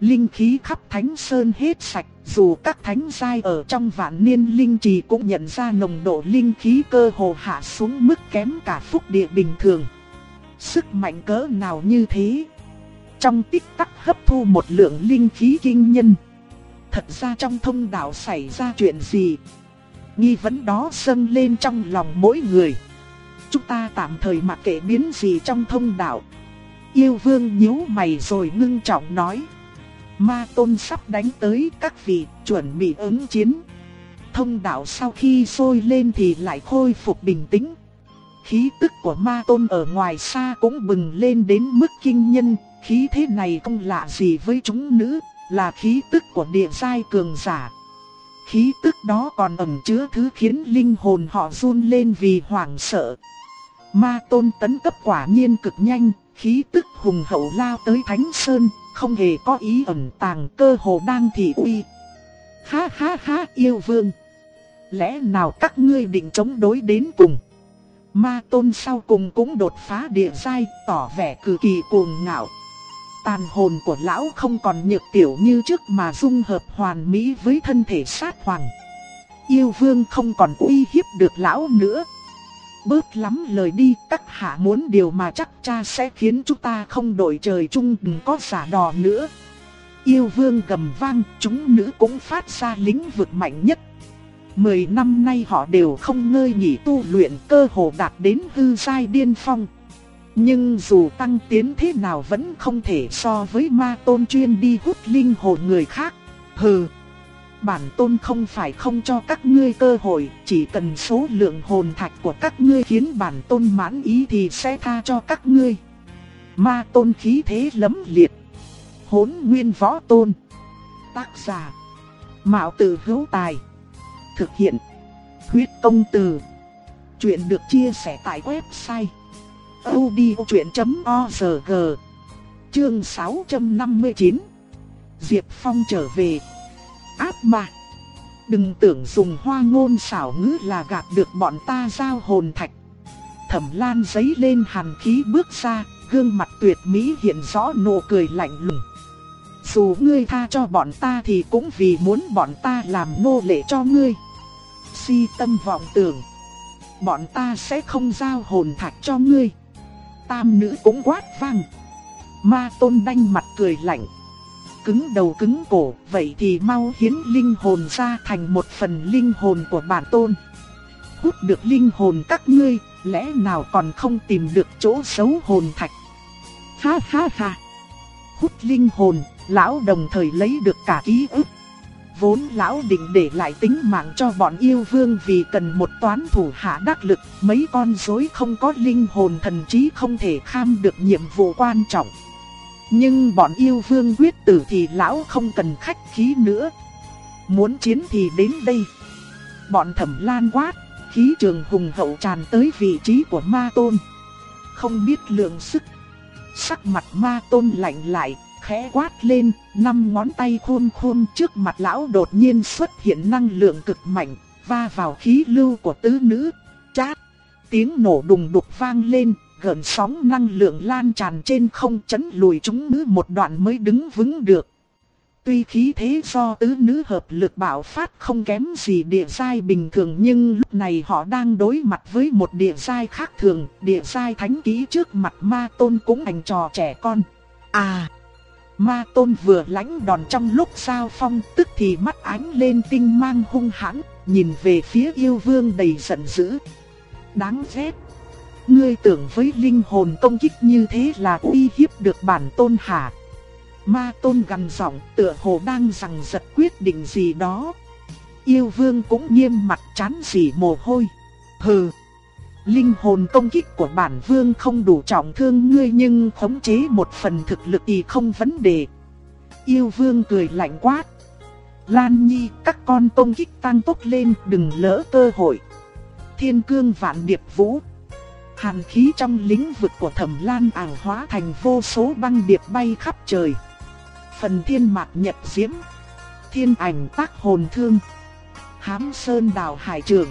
Linh khí khắp thánh sơn hết sạch, dù các thánh giai ở trong vạn niên linh trì cũng nhận ra nồng độ linh khí cơ hồ hạ xuống mức kém cả phúc địa bình thường. Sức mạnh cỡ nào như thế? Trong tích tắc hấp thu một lượng linh khí kinh nhân. Thật ra trong thông đạo xảy ra chuyện gì? Nghi vấn đó dâng lên trong lòng mỗi người. Chúng ta tạm thời mặc kệ biến gì trong thông đạo. Yêu vương nhíu mày rồi ngưng trọng nói. Ma tôn sắp đánh tới các vị chuẩn bị ứng chiến. Thông đạo sau khi sôi lên thì lại khôi phục bình tĩnh khí tức của ma tôn ở ngoài xa cũng bừng lên đến mức kinh nhân, khí thế này không lạ gì với chúng nữ, là khí tức của địa giai cường giả. Khí tức đó còn ẩn chứa thứ khiến linh hồn họ run lên vì hoảng sợ. Ma tôn tấn cấp quả nhiên cực nhanh, khí tức hùng hậu lao tới Thánh Sơn, không hề có ý ẩn tàng cơ hồ đang thị uy. Ha ha ha yêu vương! Lẽ nào các ngươi định chống đối đến cùng? Ma tôn sau cùng cũng đột phá địa giai, tỏ vẻ cực kỳ cuồng ngạo. Tàn hồn của lão không còn nhược tiểu như trước mà dung hợp hoàn mỹ với thân thể sát hoàng. Yêu vương không còn uy hiếp được lão nữa. Bớt lắm lời đi, các hạ muốn điều mà chắc cha sẽ khiến chúng ta không đổi trời chung đừng có giả đò nữa. Yêu vương gầm vang, chúng nữ cũng phát ra lĩnh vực mạnh nhất. Mười năm nay họ đều không ngơi nghỉ tu luyện cơ hồ đạt đến hư giai điên phong. Nhưng dù tăng tiến thế nào vẫn không thể so với ma tôn chuyên đi hút linh hồn người khác. Hừ, bản tôn không phải không cho các ngươi cơ hội, chỉ cần số lượng hồn thạch của các ngươi khiến bản tôn mãn ý thì sẽ tha cho các ngươi. Ma tôn khí thế lấm liệt. Hốn nguyên võ tôn. Tác giả. Mạo tử hữu tài. Thực hiện. Huyết công từ. Chuyện được chia sẻ tại website. odchuyện.org Chương 659 Diệp Phong trở về Áp mà Đừng tưởng dùng hoa ngôn xảo ngữ là gạt được bọn ta giao hồn thạch. Thẩm lan giấy lên hàn khí bước ra, Gương mặt tuyệt mỹ hiện rõ nụ cười lạnh lùng. Dù ngươi tha cho bọn ta thì cũng vì muốn bọn ta làm nô lệ cho ngươi. Si tâm vọng tưởng, Bọn ta sẽ không giao hồn thạch cho ngươi. Tam nữ cũng quát vang. Ma tôn đanh mặt cười lạnh. Cứng đầu cứng cổ Vậy thì mau hiến linh hồn ra thành một phần linh hồn của bản tôn. Hút được linh hồn các ngươi Lẽ nào còn không tìm được chỗ xấu hồn thạch? Ha ha ha. Hút linh hồn Lão đồng thời lấy được cả ký ức. Vốn lão định để lại tính mạng cho bọn yêu vương vì cần một toán thủ hạ đắc lực, mấy con rối không có linh hồn thần trí không thể kham được nhiệm vụ quan trọng. Nhưng bọn yêu vương quyết tử thì lão không cần khách khí nữa. Muốn chiến thì đến đây. Bọn thẩm lan quát, khí trường hùng hậu tràn tới vị trí của ma tôn. Không biết lượng sức. Sắc mặt ma tôn lạnh lại, khẽ quát lên, năm ngón tay khôn khôn trước mặt lão đột nhiên xuất hiện năng lượng cực mạnh, va vào khí lưu của tứ nữ. Chát! Tiếng nổ đùng đục vang lên, gợn sóng năng lượng lan tràn trên không chấn lùi chúng nữ một đoạn mới đứng vững được. Tuy khí thế do tứ nữ hợp lực bảo phát không kém gì địa giai bình thường nhưng lúc này họ đang đối mặt với một địa giai khác thường, địa giai thánh ký trước mặt ma tôn cũng thành trò trẻ con. À! Ma tôn vừa lãnh đòn trong lúc sao phong tức thì mắt ánh lên tinh mang hung hãn, nhìn về phía yêu vương đầy giận dữ. Đáng ghét! Ngươi tưởng với linh hồn công kích như thế là uy hiếp được bản tôn hả? Ma tôn gằn giọng tựa hồ đang rằng giật quyết định gì đó. Yêu vương cũng nghiêm mặt chán gì mồ hôi. Hừ! Linh hồn công kích của bản vương không đủ trọng thương ngươi nhưng khống chế một phần thực lực thì không vấn đề. Yêu vương cười lạnh quát. Lan Nhi, các con công kích tăng tốc lên, đừng lỡ cơ hội. Thiên cương vạn điệp vũ. Hàn khí trong lĩnh vực của thẩm lan ảo hóa thành vô số băng điệp bay khắp trời. Phần thiên mạc nhật diễm. Thiên ảnh tác hồn thương. Hám sơn đào hải trường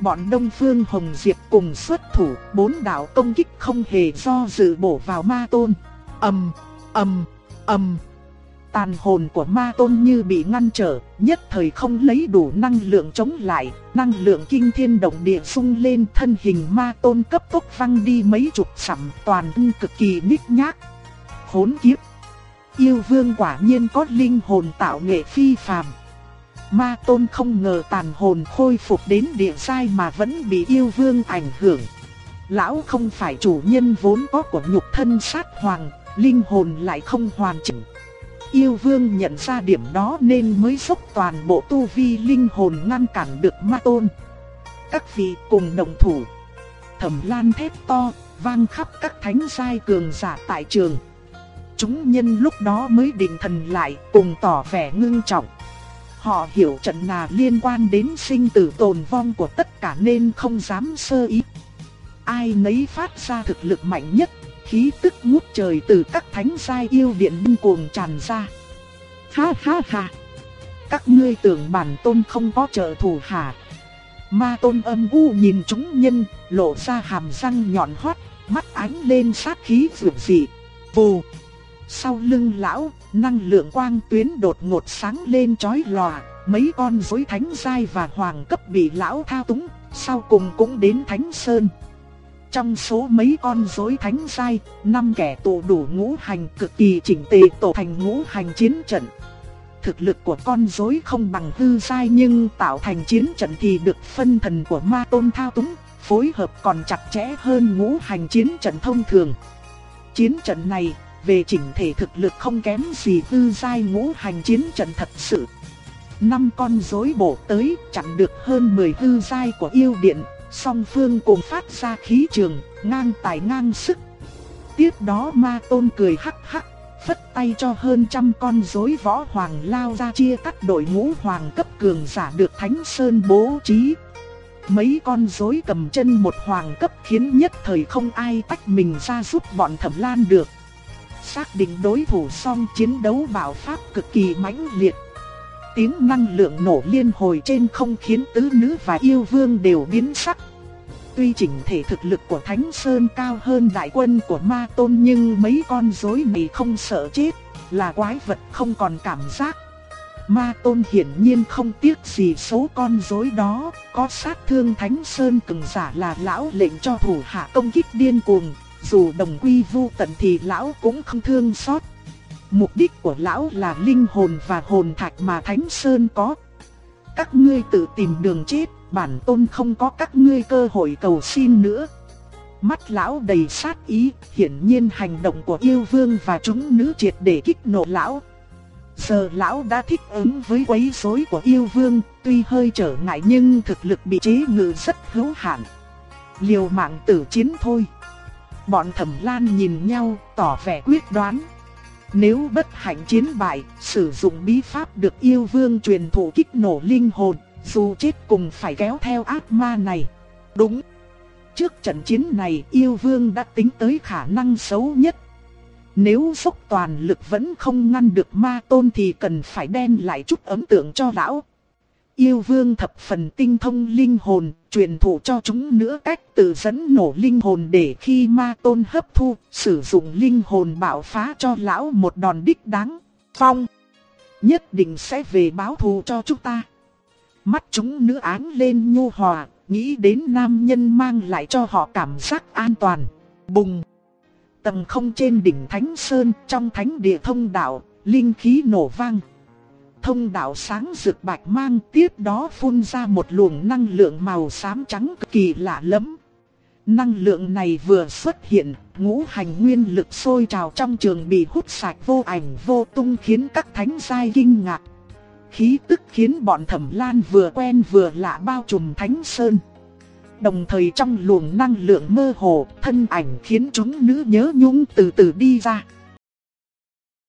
bọn Đông Phương Hồng Diệp cùng xuất thủ, bốn đạo công kích không hề do dự bổ vào ma tôn. ầm, ầm, ầm. Tàn hồn của ma tôn như bị ngăn trở, nhất thời không lấy đủ năng lượng chống lại, năng lượng kinh thiên động địa sung lên thân hình ma tôn cấp tốc văng đi mấy chục sẵm toàn thân cực kỳ nhích nhác. Hốn kiếp! Yêu vương quả nhiên có linh hồn tạo nghệ phi phàm. Ma tôn không ngờ tàn hồn khôi phục đến địa sai mà vẫn bị yêu vương ảnh hưởng. Lão không phải chủ nhân vốn có của nhục thân sát hoàng, linh hồn lại không hoàn chỉnh. Yêu vương nhận ra điểm đó nên mới dốc toàn bộ tu vi linh hồn ngăn cản được ma tôn. Các vị cùng đồng thủ. Thẩm lan thét to, vang khắp các thánh sai cường giả tại trường. Chúng nhân lúc đó mới định thần lại cùng tỏ vẻ ngưng trọng. Họ hiểu trận là liên quan đến sinh tử tồn vong của tất cả nên không dám sơ ý. Ai nấy phát ra thực lực mạnh nhất, khí tức ngút trời từ các thánh sai yêu điện binh cuồng tràn ra. Ha ha ha! Các ngươi tưởng bản tôn không có trợ thủ hả? Ma tôn âm u nhìn chúng nhân, lộ ra hàm răng nhọn hoắt, mắt ánh lên sát khí vượt dị. Vù! Sau lưng lão, năng lượng quang tuyến đột ngột sáng lên chói lòa, mấy con rối thánh giai và hoàng cấp bị lão thao túng, sau cùng cũng đến thánh sơn trong số mấy con rối thánh sai, năm kẻ tụ đủ ngũ hành cực kỳ chỉnh tề tổ thành ngũ hành chiến trận. Thực lực của con rối không bằng hư sai nhưng tạo thành chiến trận thì được phân thần của ma tôn thao túng, phối hợp còn chặt chẽ hơn ngũ hành chiến trận thông thường. Chiến trận này, về chỉnh thể thực lực không kém gì hư sai ngũ hành chiến trận thật sự. Năm con rối bổ tới chặn được hơn 10 hư sai của yêu điện, song phương cùng phát ra khí trường, ngang tài ngang sức. Tiếp đó ma tôn cười hắc hắc, phất tay cho hơn trăm con rối võ hoàng lao ra chia cắt đội ngũ hoàng cấp cường giả được Thánh Sơn bố trí. Mấy con rối cầm chân một hoàng cấp khiến nhất thời không ai tách mình ra giúp bọn thẩm lan được. Xác định đối thủ xong chiến đấu bảo pháp cực kỳ mãnh liệt. Tiếng năng lượng nổ liên hồi trên không khiến tứ nữ và yêu vương đều biến sắc. Tuy chỉnh thể thực lực của Thánh Sơn cao hơn đại quân của Ma Tôn nhưng mấy con rối này không sợ chết, là quái vật không còn cảm giác. Ma Tôn hiển nhiên không tiếc gì số con rối đó, có sát thương Thánh Sơn cường giả là lão lệnh cho thủ hạ công kích điên cuồng, dù đồng quy vu tận thì lão cũng không thương xót. Mục đích của lão là linh hồn và hồn thạch mà Thánh Sơn có. Các ngươi tự tìm đường chết, bản tôn không có các ngươi cơ hội cầu xin nữa. Mắt lão đầy sát ý, hiển nhiên hành động của yêu vương và chúng nữ triệt để kích nộ lão. Giờ lão đã thích ứng với quấy rối của yêu vương, tuy hơi trở ngại nhưng thực lực bị chế ngự rất hữu hạn. Liều mạng tử chiến thôi. Bọn thẩm lan nhìn nhau, tỏ vẻ quyết đoán. Nếu bất hạnh chiến bại, sử dụng bí pháp được yêu vương truyền thụ kích nổ linh hồn, dù chết cùng phải kéo theo ác ma này. Đúng. Trước trận chiến này yêu vương đã tính tới khả năng xấu nhất. Nếu dốc toàn lực vẫn không ngăn được ma tôn thì cần phải đen lại chút ấn tượng cho lão. Yêu vương thập phần tinh thông linh hồn, truyền thụ cho chúng nữa cách tự dẫn nổ linh hồn để khi ma tôn hấp thu, sử dụng linh hồn bạo phá cho lão một đòn đích đáng. Phong, nhất định sẽ về báo thù cho chúng ta. Mắt chúng nữ áng lên nhu hòa, nghĩ đến nam nhân mang lại cho họ cảm giác an toàn. Bùng! Tầng không trên đỉnh Thánh Sơn trong thánh địa thông đạo, linh khí nổ vang. Thông đạo sáng rực bạch mang tiếp đó phun ra một luồng năng lượng màu xám trắng cực kỳ lạ lẫm. Năng lượng này vừa xuất hiện, ngũ hành nguyên lực sôi trào trong trường bị hút sạch vô ảnh vô tung khiến các thánh giai kinh ngạc. Khí tức khiến bọn thẩm lan vừa quen vừa lạ bao trùm thánh sơn. Đồng thời trong luồng năng lượng mơ hồ, thân ảnh khiến chúng nữ nhớ nhung từ từ đi ra.